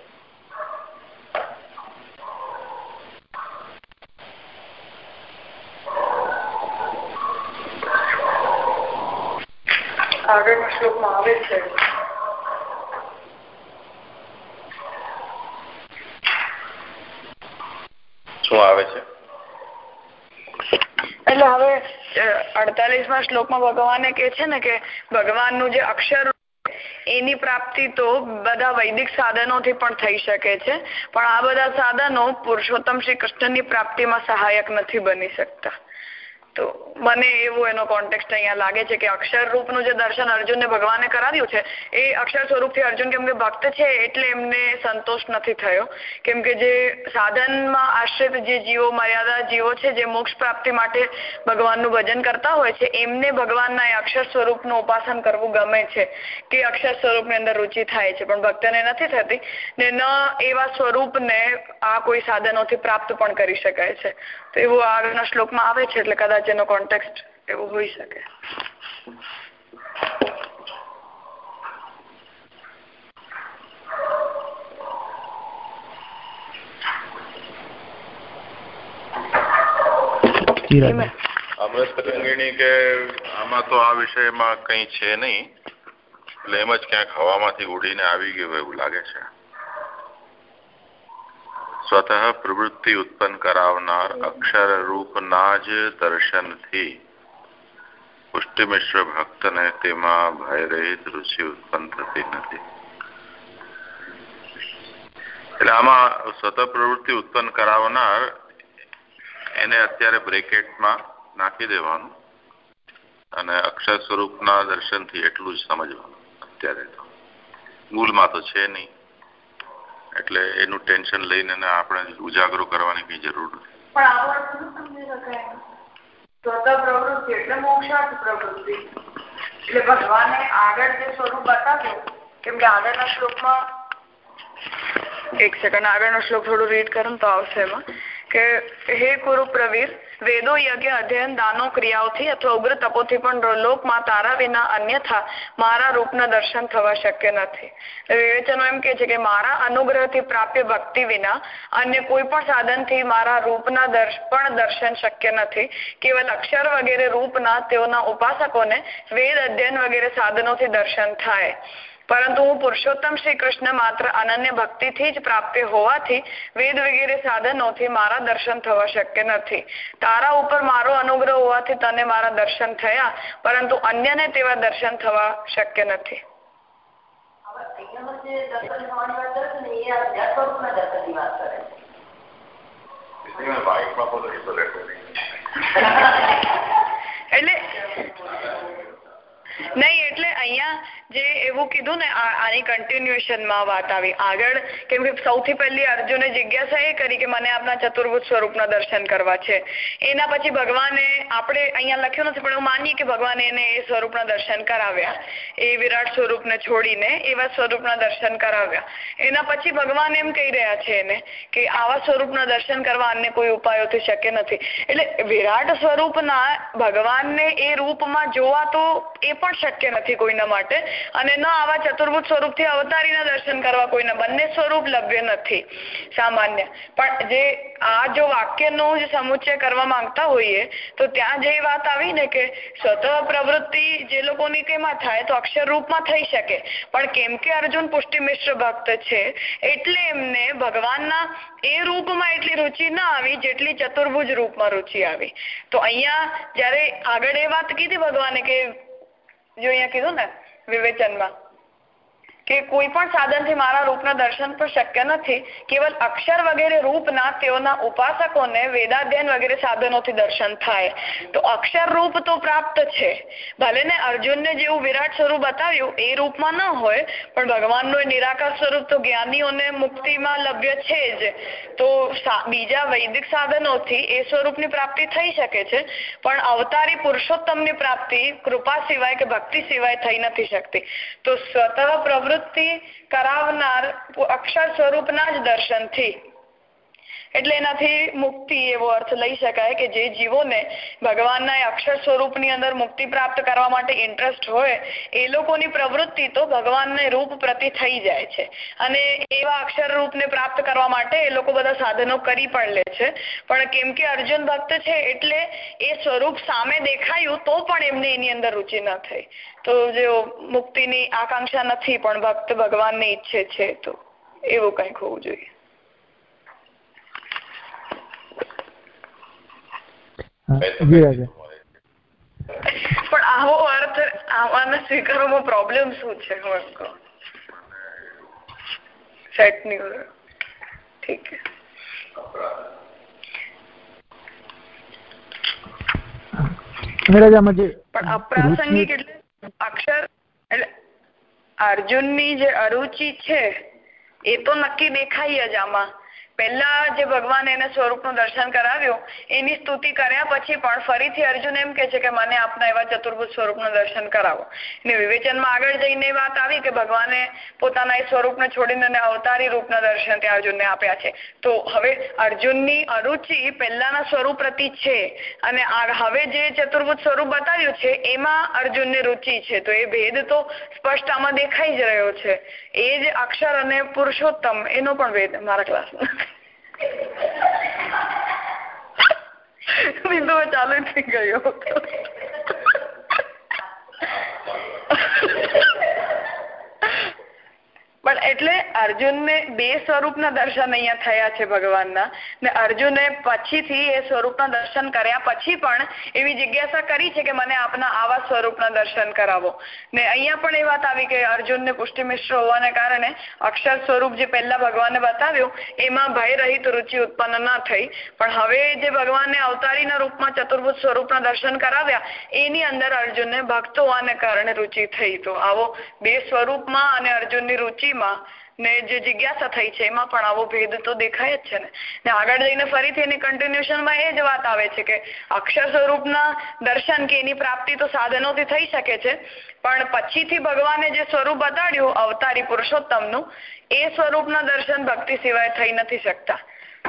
આગળના શ્લોકમાં આવે છે. શું આવે છે? એટલે હવે અડતાલીસમાં શ્લોકમાં ભગવાને કે છે ને કે ભગવાનનું જે અક્ષર એની પ્રાપ્તિ તો બધા વૈદિક સાધનોથી પણ થઈ શકે છે, પણ આ બધા સાધનો પુરુષોત્તમ શ્રી કૃષ્ણની પ્રાપ્તિમાં સહાયક નથી બની શકતા. તો મને એવો એનો કોન્ટેક્સ્ટ અહીંયા લાગે છે કે અક્ષર રૂપનું જે દર્શન અર્જુનને ભગવાને કરાવ્યું છે, એ અક્ષર સ્વરૂપથી અર્જુન કેમ કે ભક્ત છે એટલે એમને સંતોષ નથી થયો. કેમ કે જે સાધનમાં આશ્રિત જે જીવો, મર્યાદા જીવો છે, જે મોક્ષ પ્રાપ્તિ માટે ભગવાનનું ભજન કરતા હોય છે, એમને ભગવાનના એ અક્ષર સ્વરૂપનું ઉપાસન કરવું ગમે છે કે અક્ષર સ્વરૂપની અંદર રુચિ થાય છે. પણ ભક્તને નથી થતી ને ન એવા સ્વરૂપને આ કોઈ સાધનોથી પ્રાપ્ત પણ કરી શકાય છે. તો એવું આગળના શ્લોકમાં આવે છે એટલે કદાચ એનો કોન્ટેક્સ્ટ એવો હોઈ શકે. કે આમાં તો આ વિષયમાં કઈ છે નહીં. એટલે એમ જ ક્યાંક હવામાંથી ઉડીને આવી ગયું એવું લાગે છે. સ્વતઃ પ્રવૃત્તિ ઉત્પન્ન કરાવનાર અક્ષર રૂપના જ દર્શનથી પુષ્ટિમિશ્ર ભક્તને તેમાં ભયરહિત રુચિ ઉત્પન્ન થતી નથી એટલે આમાં સ્વતઃ પ્રવૃત્તિ ઉત્પન્ન કરાવનાર એને અત્યારે બ્રેકેટમાં નાખી દેવાનું અને અક્ષર સ્વરૂપના દર્શનથી એટલું જ સમજવાનું અત્યારે તો મૂળમાં તો છે નહીં એટલે એનું ટેન્શન લઈને આપણે ઉજાગરો કરવાની કઈ જરૂર નથી. પ્રવૃત્તિ એટલે મોક્ષાર્થ આગળ જે સ્વરૂપ બતાવ્યું, કેમ કે આગળના શ્લોકમાં એક સેકન્ડ આગળનો શ્લોક થોડું રીડ કરું તો આવશે એમાં, કે હે કુરુ પ્રવીર વેદો યજ્ઞ અધ્યયન, દાનો ક્રિયાઓથી અથવા ઉગ્ર તપોથી પણ લોકમાં તારા વિના અન્યથા મારા રૂપના દર્શન થવા શક્ય નથી. વિવેચનો એમ કે છે કે મારા અનુગ્રહથી પ્રાપ્ય ભક્તિ વિના અન્ય કોઈ પણ સાધનથી મારા રૂપના પણ દર્શન શક્ય નથી. કેવલ અક્ષર વગેરે રૂપના તેઓના ઉપાસકોને વેદ અધ્યયન વગેરે સાધનોથી દર્શન થાય. પરંતુ હું પુરુષોત્તમ શ્રી કૃષ્ણ માત્ર અનન્ય ભક્તિથી જ પ્રાપ્ય હોવાથી વેદ વગેરે સાધનોથી મારા દર્શન થવા શક્ય નથી. તારા ઉપર મારો અનુગ્રહ હોવાથી તને મારા દર્શન થયા પરંતુ અન્યને તેવા દર્શન થવા શક્ય નથી. એટલે નહીં, એટલે અહીંયા જે એવું કીધું ને આની કન્ટિન્યુએશનમાં વાત આવી. આગળ કેમ કે સૌથી પહેલી અર્જુને જિજ્ઞાસા એ કરી કે મને આપના ચતુર્ભુજ સ્વરૂપના દર્શન કરવા છે. એના પછી ભગવાને આપણે અહીંયા લખ્યું નથી, પણ એવું માનીએ કે ભગવાને એને એ સ્વરૂપના દર્શન કરાવ્યા. એ વિરાટ સ્વરૂપને છોડીને એવા સ્વરૂપના દર્શન કરાવ્યા. એના પછી ભગવાન એમ કહી રહ્યા છે એને કે આવા સ્વરૂપના દર્શન કરવા અન્ય કોઈ ઉપાયોથી શક્ય નથી. એટલે વિરાટ સ્વરૂપના ભગવાનને એ રૂપમાં જોવા તો એ પણ પણ શક્ય નથી કોઈના માટે. અને ન આવા ચતુર્ભુજ સ્વરૂપથી અવતારીના દર્શન કરવા કોઈના બંને સ્વરૂપ લભ્ય નથી. સામાન્ય. પણ જે આ જો વાક્યનો જે સમુચ્ચય કરવા માંગતા હોઈએ, તો ત્યાં જે વાત આવી ને કે સ્વતઃ પ્રવૃત્તિ જે લોકોની કેમાં થાય તો અક્ષર રૂપમાં થઈ શકે. પણ કેમ કે અર્જુન પુષ્ટિ મિશ્ર ભક્ત છે, એટલે એમને ભગવાનના એ રૂપમાં એટલી રુચિ ના આવી જેટલી ચતુર્ભુજ રૂપમાં રુચિ આવી. તો અહીંયા જયારે આગળ એ વાત કીધી ભગવાને કે જો અહીંયા કીધું ને વિવેચનમાં કે કોઈ પણ સાધનથી મારા રૂપના દર્શન પણ શક્ય નથી, કેવલ અક્ષર વગેરે રૂપના તેઓના ઉપાસકોને વેદાધ્યયન વગેરે સાધનોથી દર્શન થાય. તો અક્ષર રૂપ તો પ્રાપ્ત છે. ભલે ને અર્જુનને જેવું વિરાટ સ્વરૂપ બતાવ્યું, એ રૂપમાં ન હોય, પણ ભગવાનનું નિરાકાર સ્વરૂપ તો જ્ઞાનીઓને મુક્તિમાં લભ્ય છે જ. તો બીજા વૈદિક સાધનોથી એ સ્વરૂપની પ્રાપ્તિ થઈ શકે છે, પણ અવતારી પુરુષોત્તમની પ્રાપ્તિ કૃપા સિવાય કે ભક્તિ સિવાય થઈ નથી શકતી. તો સ્વતઃ પ્રવૃત્તિ પ્રવૃત્તિ કરાવનાર અક્ષર સ્વરૂપના જ દર્શનથી. એટલે એનાથી મુક્તિ એવો અર્થ લઈ શકાય કે જે જીવોને ભગવાનના અક્ષર સ્વરૂપની અંદર મુક્તિ પ્રાપ્ત કરવા માટે ઇન્ટરેસ્ટ હોય, એ લોકોની પ્રવૃત્તિ તો ભગવાનને રૂપ પ્રતિ થઈ જાય છે. અને એવા અક્ષર રૂપને પ્રાપ્ત કરવા માટે એ લોકો બધા સાધનો કરી પણ લે છે. પણ કેમ કે અર્જુન ભક્ત છે એટલે એ સ્વરૂપ સામે દેખાયું તો પણ એમને એની અંદર રુચિ ન થઈ. તો જો મુક્તિની આકાંક્ષા નથી પણ ભક્ત ભગવાનને ઈચ્છે છે તો એવું કંઈક હોવું જોઈએ. પણ આવો અર્થ આવાને સ્વીકારવામાં પ્રોબ્લેમ શું છે સેટ નહીં ઠીક પણ અપ્રાસંગિક એટલે અક્ષર એટલે અર્જુનની જે અરુચિ છે એ તો નક્કી દેખાય જ આમાં પહેલા જે ભગવાન એને સ્વરૂપનું દર્શન કરાવ્યું, એની સ્તુતિ કર્યા પછી પણ ફરીથી અર્જુન એમ કે છે કે મને આપના એવા ચતુર્ભુજ સ્વરૂપનું દર્શન કરાવો. ને વિવેચનમાં આગળ જઈને વાત આવી કે ભગવાને પોતાના એ સ્વરૂપને છોડીને અવતારી રૂપના દર્શન ત્યાં અર્જુનને આપ્યા છે. તો હવે અર્જુનની અરુચિ પહેલાના સ્વરૂપ પ્રતિ છે અને હવે જે ચતુર્ભુજ સ્વરૂપ બતાવ્યું છે, એમાં અર્જુનની રુચિ છે. તો એ ભેદ તો સ્પષ્ટ આમાં દેખાઈ જ રહ્યો છે. એ જ અક્ષર અને પુરુષોત્તમ, એનો પણ ભેદ મારા ક્લાસમાં બિંદુ ચાલુ થઈ ગયો. પણ એટલે અર્જુનને બે સ્વરૂપના દર્શન અહીંયા થયા છે ભગવાનના. ને અર્જુને પછીથી એ સ્વરૂપના દર્શન કર્યા પછી પણ એવી જિજ્ઞાસા કરી છે કે મને આપના આવા સ્વરૂપના દર્શન કરાવો. ને અહીંયા પણ એ વાત આવી કે અર્જુનને પુષ્ટિ મિશ્ર હોવાને કારણે અક્ષર સ્વરૂપ જે પહેલા ભગવાને બતાવ્યું, એમાં ભય રહિત રુચિ ઉત્પન્ન ના થઈ. પણ હવે જે ભગવાને અવતારીના રૂપમાં ચતુર્ભુજ સ્વરૂપના દર્શન કરાવ્યા, એની અંદર અર્જુનને ભક્ત હોવાને કારણે રુચિ થઈ. તો આવો બે સ્વરૂપમાં અને અર્જુનની રુચિ ને જે જિજ્ઞાસા થઈ છે, એમાં પણ આવો ભેદ તો દેખાય જ છે ને. ને આગળ જઈને ફરીથી એની કન્ટિન્યુશનમાં એ જ વાત આવે છે કે અક્ષર સ્વરૂપના દર્શન કે એની પ્રાપ્તિ તો સાધનોથી થઈ શકે છે, પણ પછીથી ભગવાને જે સ્વરૂપ બતાડ્યું, અવતારી પુરુષોત્તમનું, એ સ્વરૂપના દર્શન ભક્તિ સિવાય થઈ નથી શકતા.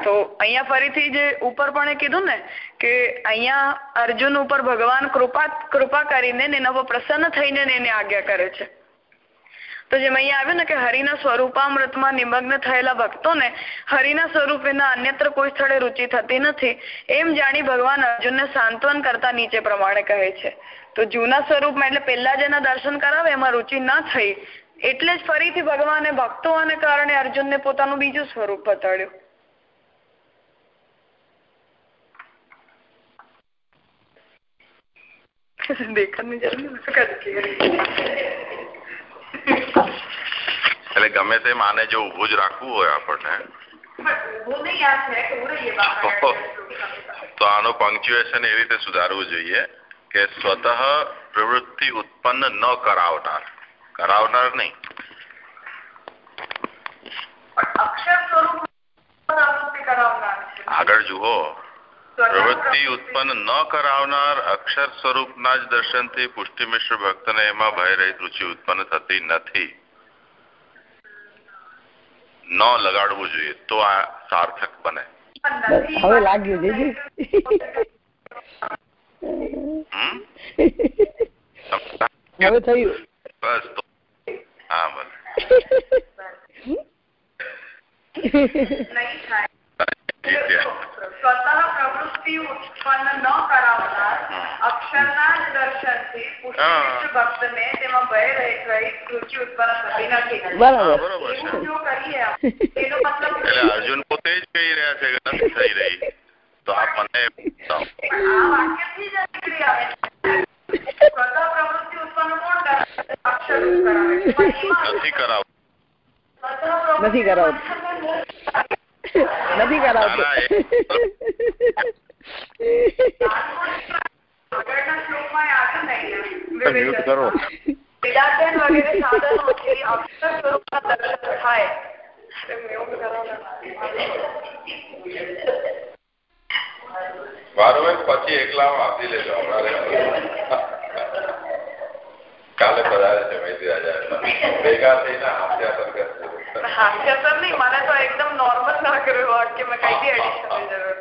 તો અહીંયા ફરીથી જે ઉપર પણ એ કીધું ને કે અહીંયા અર્જુન ઉપર ભગવાન કૃપા કૃપા કરીને એના પર પ્રસન્ન થઈને એને આજ્ઞા કરે છે. તો જેમ અહીંયા આવ્યું ને કે હરિના સ્વરૂપામૃતમાં નિમગ્ન થયેલા ભક્તોને હરિના સ્વરૂપ વિના અન્યત્ર કોઈ સ્થળે રુચિ થતી નથી, એમ જાણી ભગવાન અર્જુનને સાંત્વન કરતા નીચે પ્રમાણે કહે છે. તો જૂના સ્વરૂપમાં એટલે પહેલા જેના દર્શન કરાવે એમાં રુચિ ન થઈ, એટલે જ ફરીથી ભગવાને ભક્તો અને કારણે અર્જુનને પોતાનું બીજું સ્વરૂપ બતાડ્યું. દેખાની જરૂર એટલે ગમે તે માને જો ઉભું જ રાખવું હોય આપણને. તો આનું પંક્ચ્યુએશન એવી રીતે સુધારવું જોઈએ કે સ્વતઃ પ્રવૃત્તિ ઉત્પન્ન ન કરાવનાર. કરાવનાર નહીં. આગળ જુઓ. પ્રવૃત્તિ ઉત્પન્ન ન કરાવનાર અક્ષર સ્વરૂપના જ દર્શનથી પુષ્ટિ મિશ્ર ભક્તને એમાં ભય રહિત રુચિ ઉત્પન્ન થતી નથી. ન લગાડવું જોઈએ તો આ સાર્થક બને. હવે લાગ્યું જીજી હવે થયું. બસ તો. હા બસ નહીં થાય સ્વતઃ પ્રવૃત્તિ ઉત્પન્ન ન કરાવનાર અક્ષરના જ દર્શનથી પુષ્ટિષ્ઠ ભક્તને તેમાં ભય રહિત રહિત ઉત્પન્ન થતી નથી એવું જો કરીએ એનો મતલબ અર્જુન પોતે જ કહી રહ્યા છે ગ્રંથ થઈ રહી તો આપ મને આ વાક્યથી જ નીકળી આવે સ્વતઃ પ્રવૃત્તિ ઉત્પન્ન કોણ કરે અક્ષર કરાવે છે પણ એમાં નથી કરાવતું નથી કરાવતું નથી કરાવતું. કરો. પછી એકલા આપી લેજો હમણાં કાલે પધારે છે મૈત્રી રાજા. ભેગા થઈને આપ્યા કરશે હાસ્યાસર નહીં મને તો એકદમ નોર્મલ લાગ્યું વાક્ય મેં કઈ બી એડિશનની જરૂર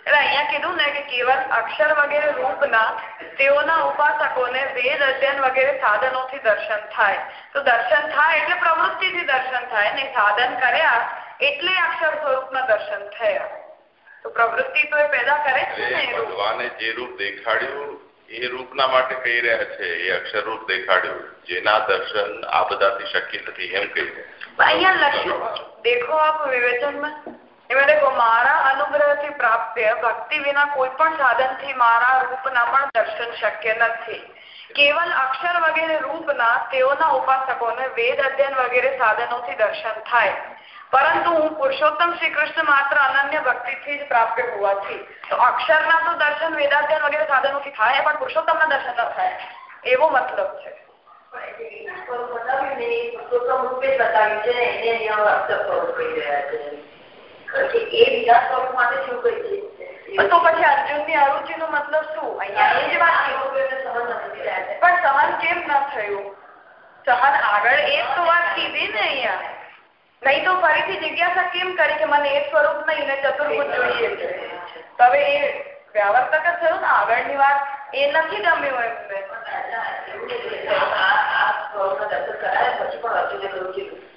એટલે અહીંયા કીધું ને કે કેવલ અક્ષર વગેરે રૂપના તેઓના ઉપાસકોને વેદ અધ્યયન વગેરે સાધનોથી દર્શન થાય. તો દર્શન થાય એટલે પ્રવૃત્તિથી દર્શન થાય ને સાધન કર્યા એટલે અક્ષર સ્વરૂપના દર્શન થયા. તો પ્રવૃત્તિ તો એ પેદા કરે છે ને ભગવાને જે રૂપ દેખાડ્યું એ રૂપના માટે કહી રહ્યા છે, એ અક્ષર રૂપ દેખાડ્યું, જેના દર્શન આ બધાથી શક્ય નથી એમ કહી રહ્યા અહીંયા લખ્યું, દેખો આપ વિવેચનમાં એમાં પ્રાપ્ત ભક્તિ વિના કોઈ પણ સાધનથી મારા રૂપના પણ દર્શન શક્ય નથી. કેવલ અક્ષર વગેરે રૂપના તેઓના ઉપાસકોને વેદ અધ્યયન વગેરે સાધનોથી દર્શન થાય. પરંતુ હું પુરુષોત્તમ શ્રી કૃષ્ણ માત્ર અનન્ય ભક્તિથી જ પ્રાપ્ય હોવાથી તો અક્ષરના તો દર્શન વેદાધ્યયન વગેરે સાધનોથી થાય પણ પુરુષોત્તમના દર્શન ન થાય. એવો મતલબ છે. તો પછી અર્જુનની અરુચિનો મતલબ શું? અહીંયા એ જ વાત. પણ સહન કેમ ના થયું? સહન આગળ એ તો વાત કીધી ને અહીંયા. નહીં તો ફરીથી જિજ્ઞાસા કેમ કરી કે મને એ સ્વરૂપ નહીં ને ચતુર્ભુજ જોઈએ છે તો હવે એ વ્યાવર્તક જ થયું ને આગળની વાત એ નથી ગમ્યું એમને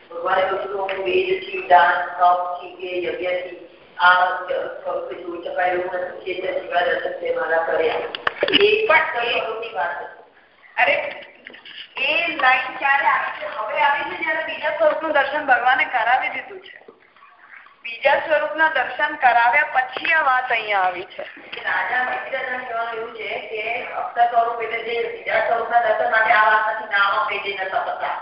ભગવાને કહ્યું કે હું વેદથી દાન તપથી કે યજ્ઞથી આ સ્વરૂપે જોઈ શકાય એવું નથી જીવા દર્શન તે મારા કર્યા એ પણ સ્વરૂપની વાત અરે એ લાઈન ક્યારે આવી છે હવે આવી છે દર્શન ભગવાને કરાવી દીધું છે, બીજા સ્વરૂપના દર્શન કરાવ્યા પછી આ વાત અહીંયા આવી છે. રાજા મિત્રજન એવું છે કે અક્ષર સ્વરૂપ એટલે જે બીજા સ્વરૂપના દર્શન માટે આ વાત નથી નામ ન તપતા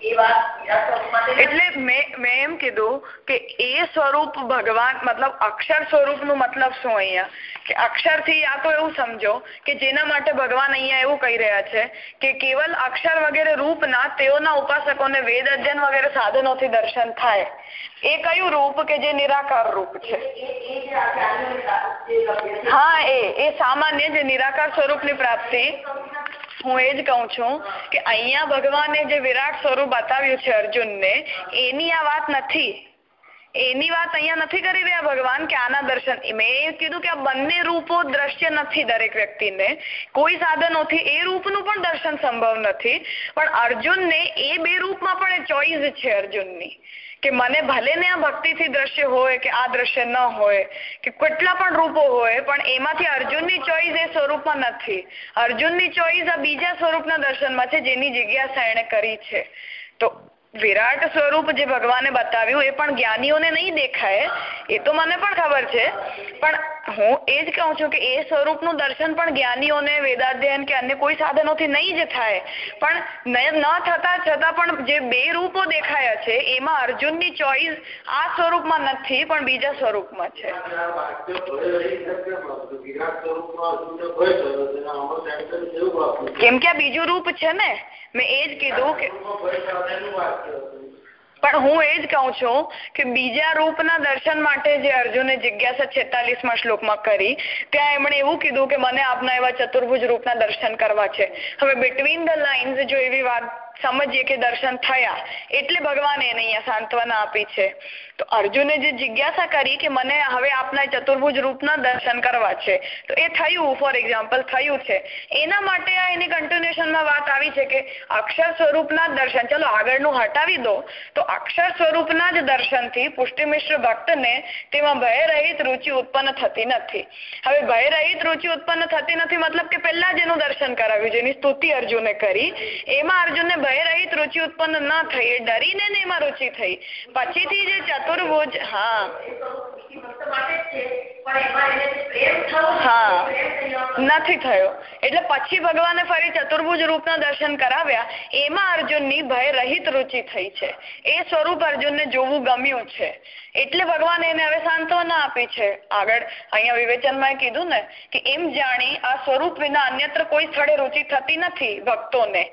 સ્વરૂપ એટલે મેં મેં એમ કીધું કે એ સ્વરૂપ ભગવાન મતલબ અક્ષર સ્વરૂપનું મતલબ શું અહીંયા? કે અક્ષરથી આ તો એવું સમજો કે જેના માટે ભગવાન અહીંયા એવું કહી રહ્યા છે કે કેવલ અક્ષર વગેરે રૂપના તેઓના ઉપાસકો ને વેદ અધ્યયન વગેરે સાધનોથી દર્શન થાય. એ કયું રૂપ કે જે નિરાકાર રૂપ છે? હા એ એ સામાન્ય જે નિરાકાર સ્વરૂપની પ્રાપ્તિ. હું એ જ કહું છું કે અહીંયા ભગવાને જે વિરાટ સ્વરૂપ બતાવ્યું છે અર્જુનને, એની આ વાત નથી. એની વાત અહીંયા નથી કરી રહ્યા ભગવાન કે આના દર્શન. મેં કીધું કે આ બંને રૂપો દ્રશ્ય નથી દરેક વ્યક્તિને. કોઈ સાધનોથી એ રૂપનું પણ દર્શન સંભવ નથી. પણ અર્જુનને એ બે રૂપમાં પણ એ ચોઈસ છે અર્જુનની. કે મને ભલે ને આ ભક્તિથી દ્રશ્ય હોય કે આ દ્રશ્ય ન હોય, કે કેટલા પણ રૂપો હોય, પણ એમાંથી અર્જુનની ચોઈસ એ સ્વરૂપમાં નથી. અર્જુનની ચોઈસ આ બીજા સ્વરૂપના દર્શનમાં છે, જેની જિજ્ઞાસા એણે કરી છે. તો વિરાટ સ્વરૂપ જે ભગવાને બતાવ્યું, એ પણ જ્ઞાનીઓને નહીં દેખાય, એ તો મને પણ ખબર છે. પણ હું એ જ કહું છું કે એ સ્વરૂપનું દર્શન પણ જ્ઞાનીઓને વેદાધ્યયન કે અન્ય કોઈ સાધનોથી નહીં જ થાય. પણ ન ન થતા છતાં પણ જે બે રૂપો દેખાયા છે, એમાં અર્જુનની ચોઈસ આ સ્વરૂપમાં નથી, પણ બીજા સ્વરૂપમાં છે. કેમ કે આ બીજું રૂપ છે ને? મેં એ જ કીધું કે પણ હું એ જ કહું છું કે બીજા રૂપના દર્શન માટે જે અર્જુને જિજ્ઞાસા છેતાલીસમાં શ્લોકમાં કરી, ત્યાં એમણે એવું કીધું કે મને આપના એવા ચતુર્ભુજ રૂપના દર્શન કરવા છે. હવે બિટવીન ધ લાઇન્સ જો એવી વાત સમજીએ કે દર્શન થયા એટલે ભગવાને એને અહીંયા સાંત્વના આપી છે. તો અર્જુને જે જિજ્ઞાસા કરી કે મને હવે આપના ચતુર્ભુજ રૂપના દર્શન કરવા છે, તો એ થયું ફોર એક્ઝામ્પલ થયું છે. એના માટે આ એની કન્ટિન્યુએશનમાં વાત આવી છે કે અક્ષર સ્વરૂપના દર્શન, ચલો આગળનું હટાવી દો. તો અક્ષર સ્વરૂપના જ દર્શનથી પુષ્ટિમિશ્ર ભક્તને તેમાં ભયરહિત રુચિ ઉત્પન્ન થતી નથી. હવે ભયરહિત રુચિ ઉત્પન્ન થતી નથી મતલબ કે પહેલા જ એનું દર્શન કરાવ્યું, જેની સ્તુતિ અર્જુને કરી. એમાં અર્જુનને ભયરહિત રુચિ ઉત્પન્ન ન થઈ ડરીને એમાં રુચિ થઈ. પછીથી જે ચતુર્ભુજ, હા. હા. નથી થયો. ભય રહિત છે. એ સ્વરૂપ અર્જુનને જોવું ગમ્યું છે. એટલે ભગવાન એને હવે સાંત્વના આપી છે. આગળ અહીંયા વિવેચનમાં કીધું ને કે એમ જાણી આ સ્વરૂપ વિના અન્યત્ર કોઈ સ્થળે રુચિ થતી નથી ભક્તોને.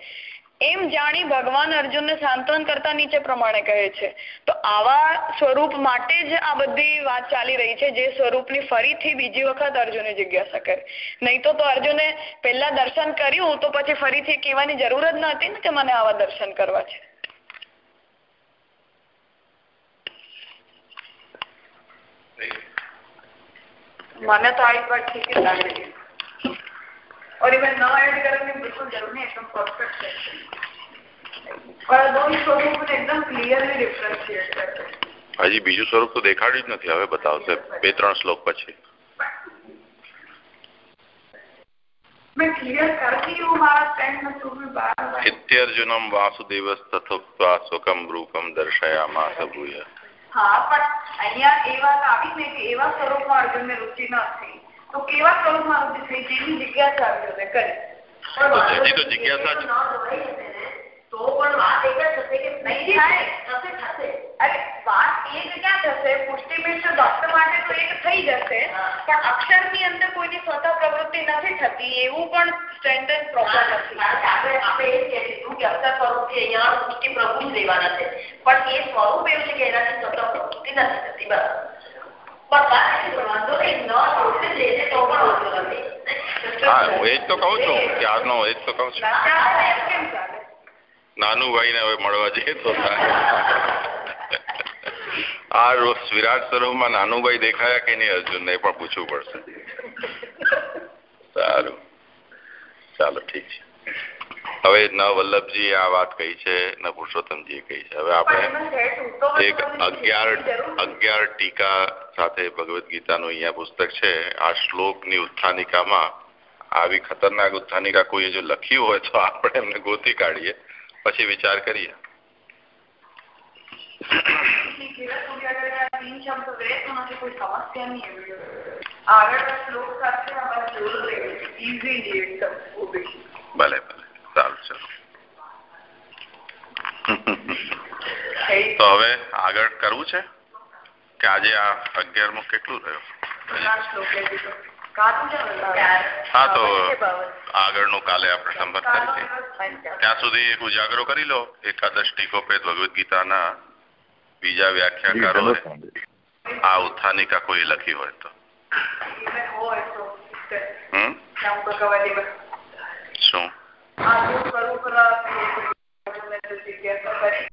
એમ જાણી ભગવાન અર્જુનને સાંત્વન કરતા નીચે પ્રમાણે કહે છે. તો આવા સ્વરૂપ માટે જ આ બધી વાત ચાલી રહી છે, જે સ્વરૂપની ફરીથી બીજી વખત અર્જુને જિજ્ઞાસા કરી. નહીં તો અર્જુને પહેલા દર્શન કર્યું, તો પછી ફરીથી કહેવાની જરૂર જ ન હતી ને કે મને આવા દર્શન કરવા છે. મને તો આ એક વાર ઠીક લાગે और इवन न ऐड करने की बिल्कुल जरूर नहीं एकदम परफेक्ट है और दोनों स्वरूप में एकदम क्लियरली डिफरेंशिएट करते हैं હજી બીજું સ્વરૂપ તો દેખાડ્યું જ નથી હવે બતાવશે બે ત્રણ શ્લોક પછી मैं क्लियर करती हूँ हमारा फ्रेंड में तुम्हें बार बार इत्यर्जुनम वासुदेवस तथोक्त्वा स्वकम रूपम दर्शयामास भूय હા પણ અહીંયા એ વાત આવી ને કે એવા સ્વરૂપમાં અર્જુનને રુચિ ન થઈ તો કેવા સ્વરૂપમાં રુચિ થઈ જેની જિજ્ઞાસા અર્જુને કરી હજી તો જિજ્ઞાસા જ તો પણ વાત એક જ થશે કે નહીં થાય થશે થશે અરે વાત એક ક્યાં થશે પુષ્ટિમિશ્ર ભક્ત માટે તો એક થઈ જશે પણ અક્ષરની અંદર કોઈની સ્વતઃ પ્રવૃત્તિ નથી થતી એવું પણ સ્ટેન્ડર્ડ પ્રોપર નથી આપણે આપણે એ જ કહેશું કે અક્ષર સ્વરૂપથી અહીંયા પુષ્ટિ પ્રભુ જ લેવાના છે પણ એ સ્વરૂપ એવું છે કે એનાથી સ્વતઃ પ્રવૃત્તિ નથી થતી બસ હા, હું એ જ તો કહું છું ક્યારનો એ જ તો કહું છું. નાનું ભાઈને હવે મળવા જઈએ તો આ રોજ વિરાટ સ્વરૂપમાં નાનુભાઈ દેખાયા કે નહીં અર્જુનને એ પણ પૂછવું પડશે. સારું. ચાલો ઠીક છે. હવે ન વલ્લભજી આ વાત કહી છે ન પુરુષોત્તમજી કહી છે. હવે આપણે એક અગિયાર અગિયાર ટીકા સાથે ભગવદ્ ગીતાનું અહીંયા પુસ્તક છે. આ શ્લોકની ઉત્થાનિકામાં આવી ખતરનાક ઉત્થાનિકા કોઈએ જો લખ્યું હોય તો આપણે એમને ગોતી કાઢીએ. પછી વિચાર કરીએ. ભલે ભલે. સારું ચાલો તો હવે આગળ કરવું છે? કે આજે આ અગિયારમું કેટલું થયું? હા તો આગળનું કાલે આપણે સંપર્ક કરીએ. ત્યાં સુધી એક ઉજાગરો કરી લો. એકાદશ ટીકોપેદ ભગવદ્ ગીતાના બીજા વ્યાખ્યાકારો આ ઉત્થાનિકા કોઈ લખી હોય તો. શું? આ જો સ્વરૂપ રાત જિજ્ઞાસા કરી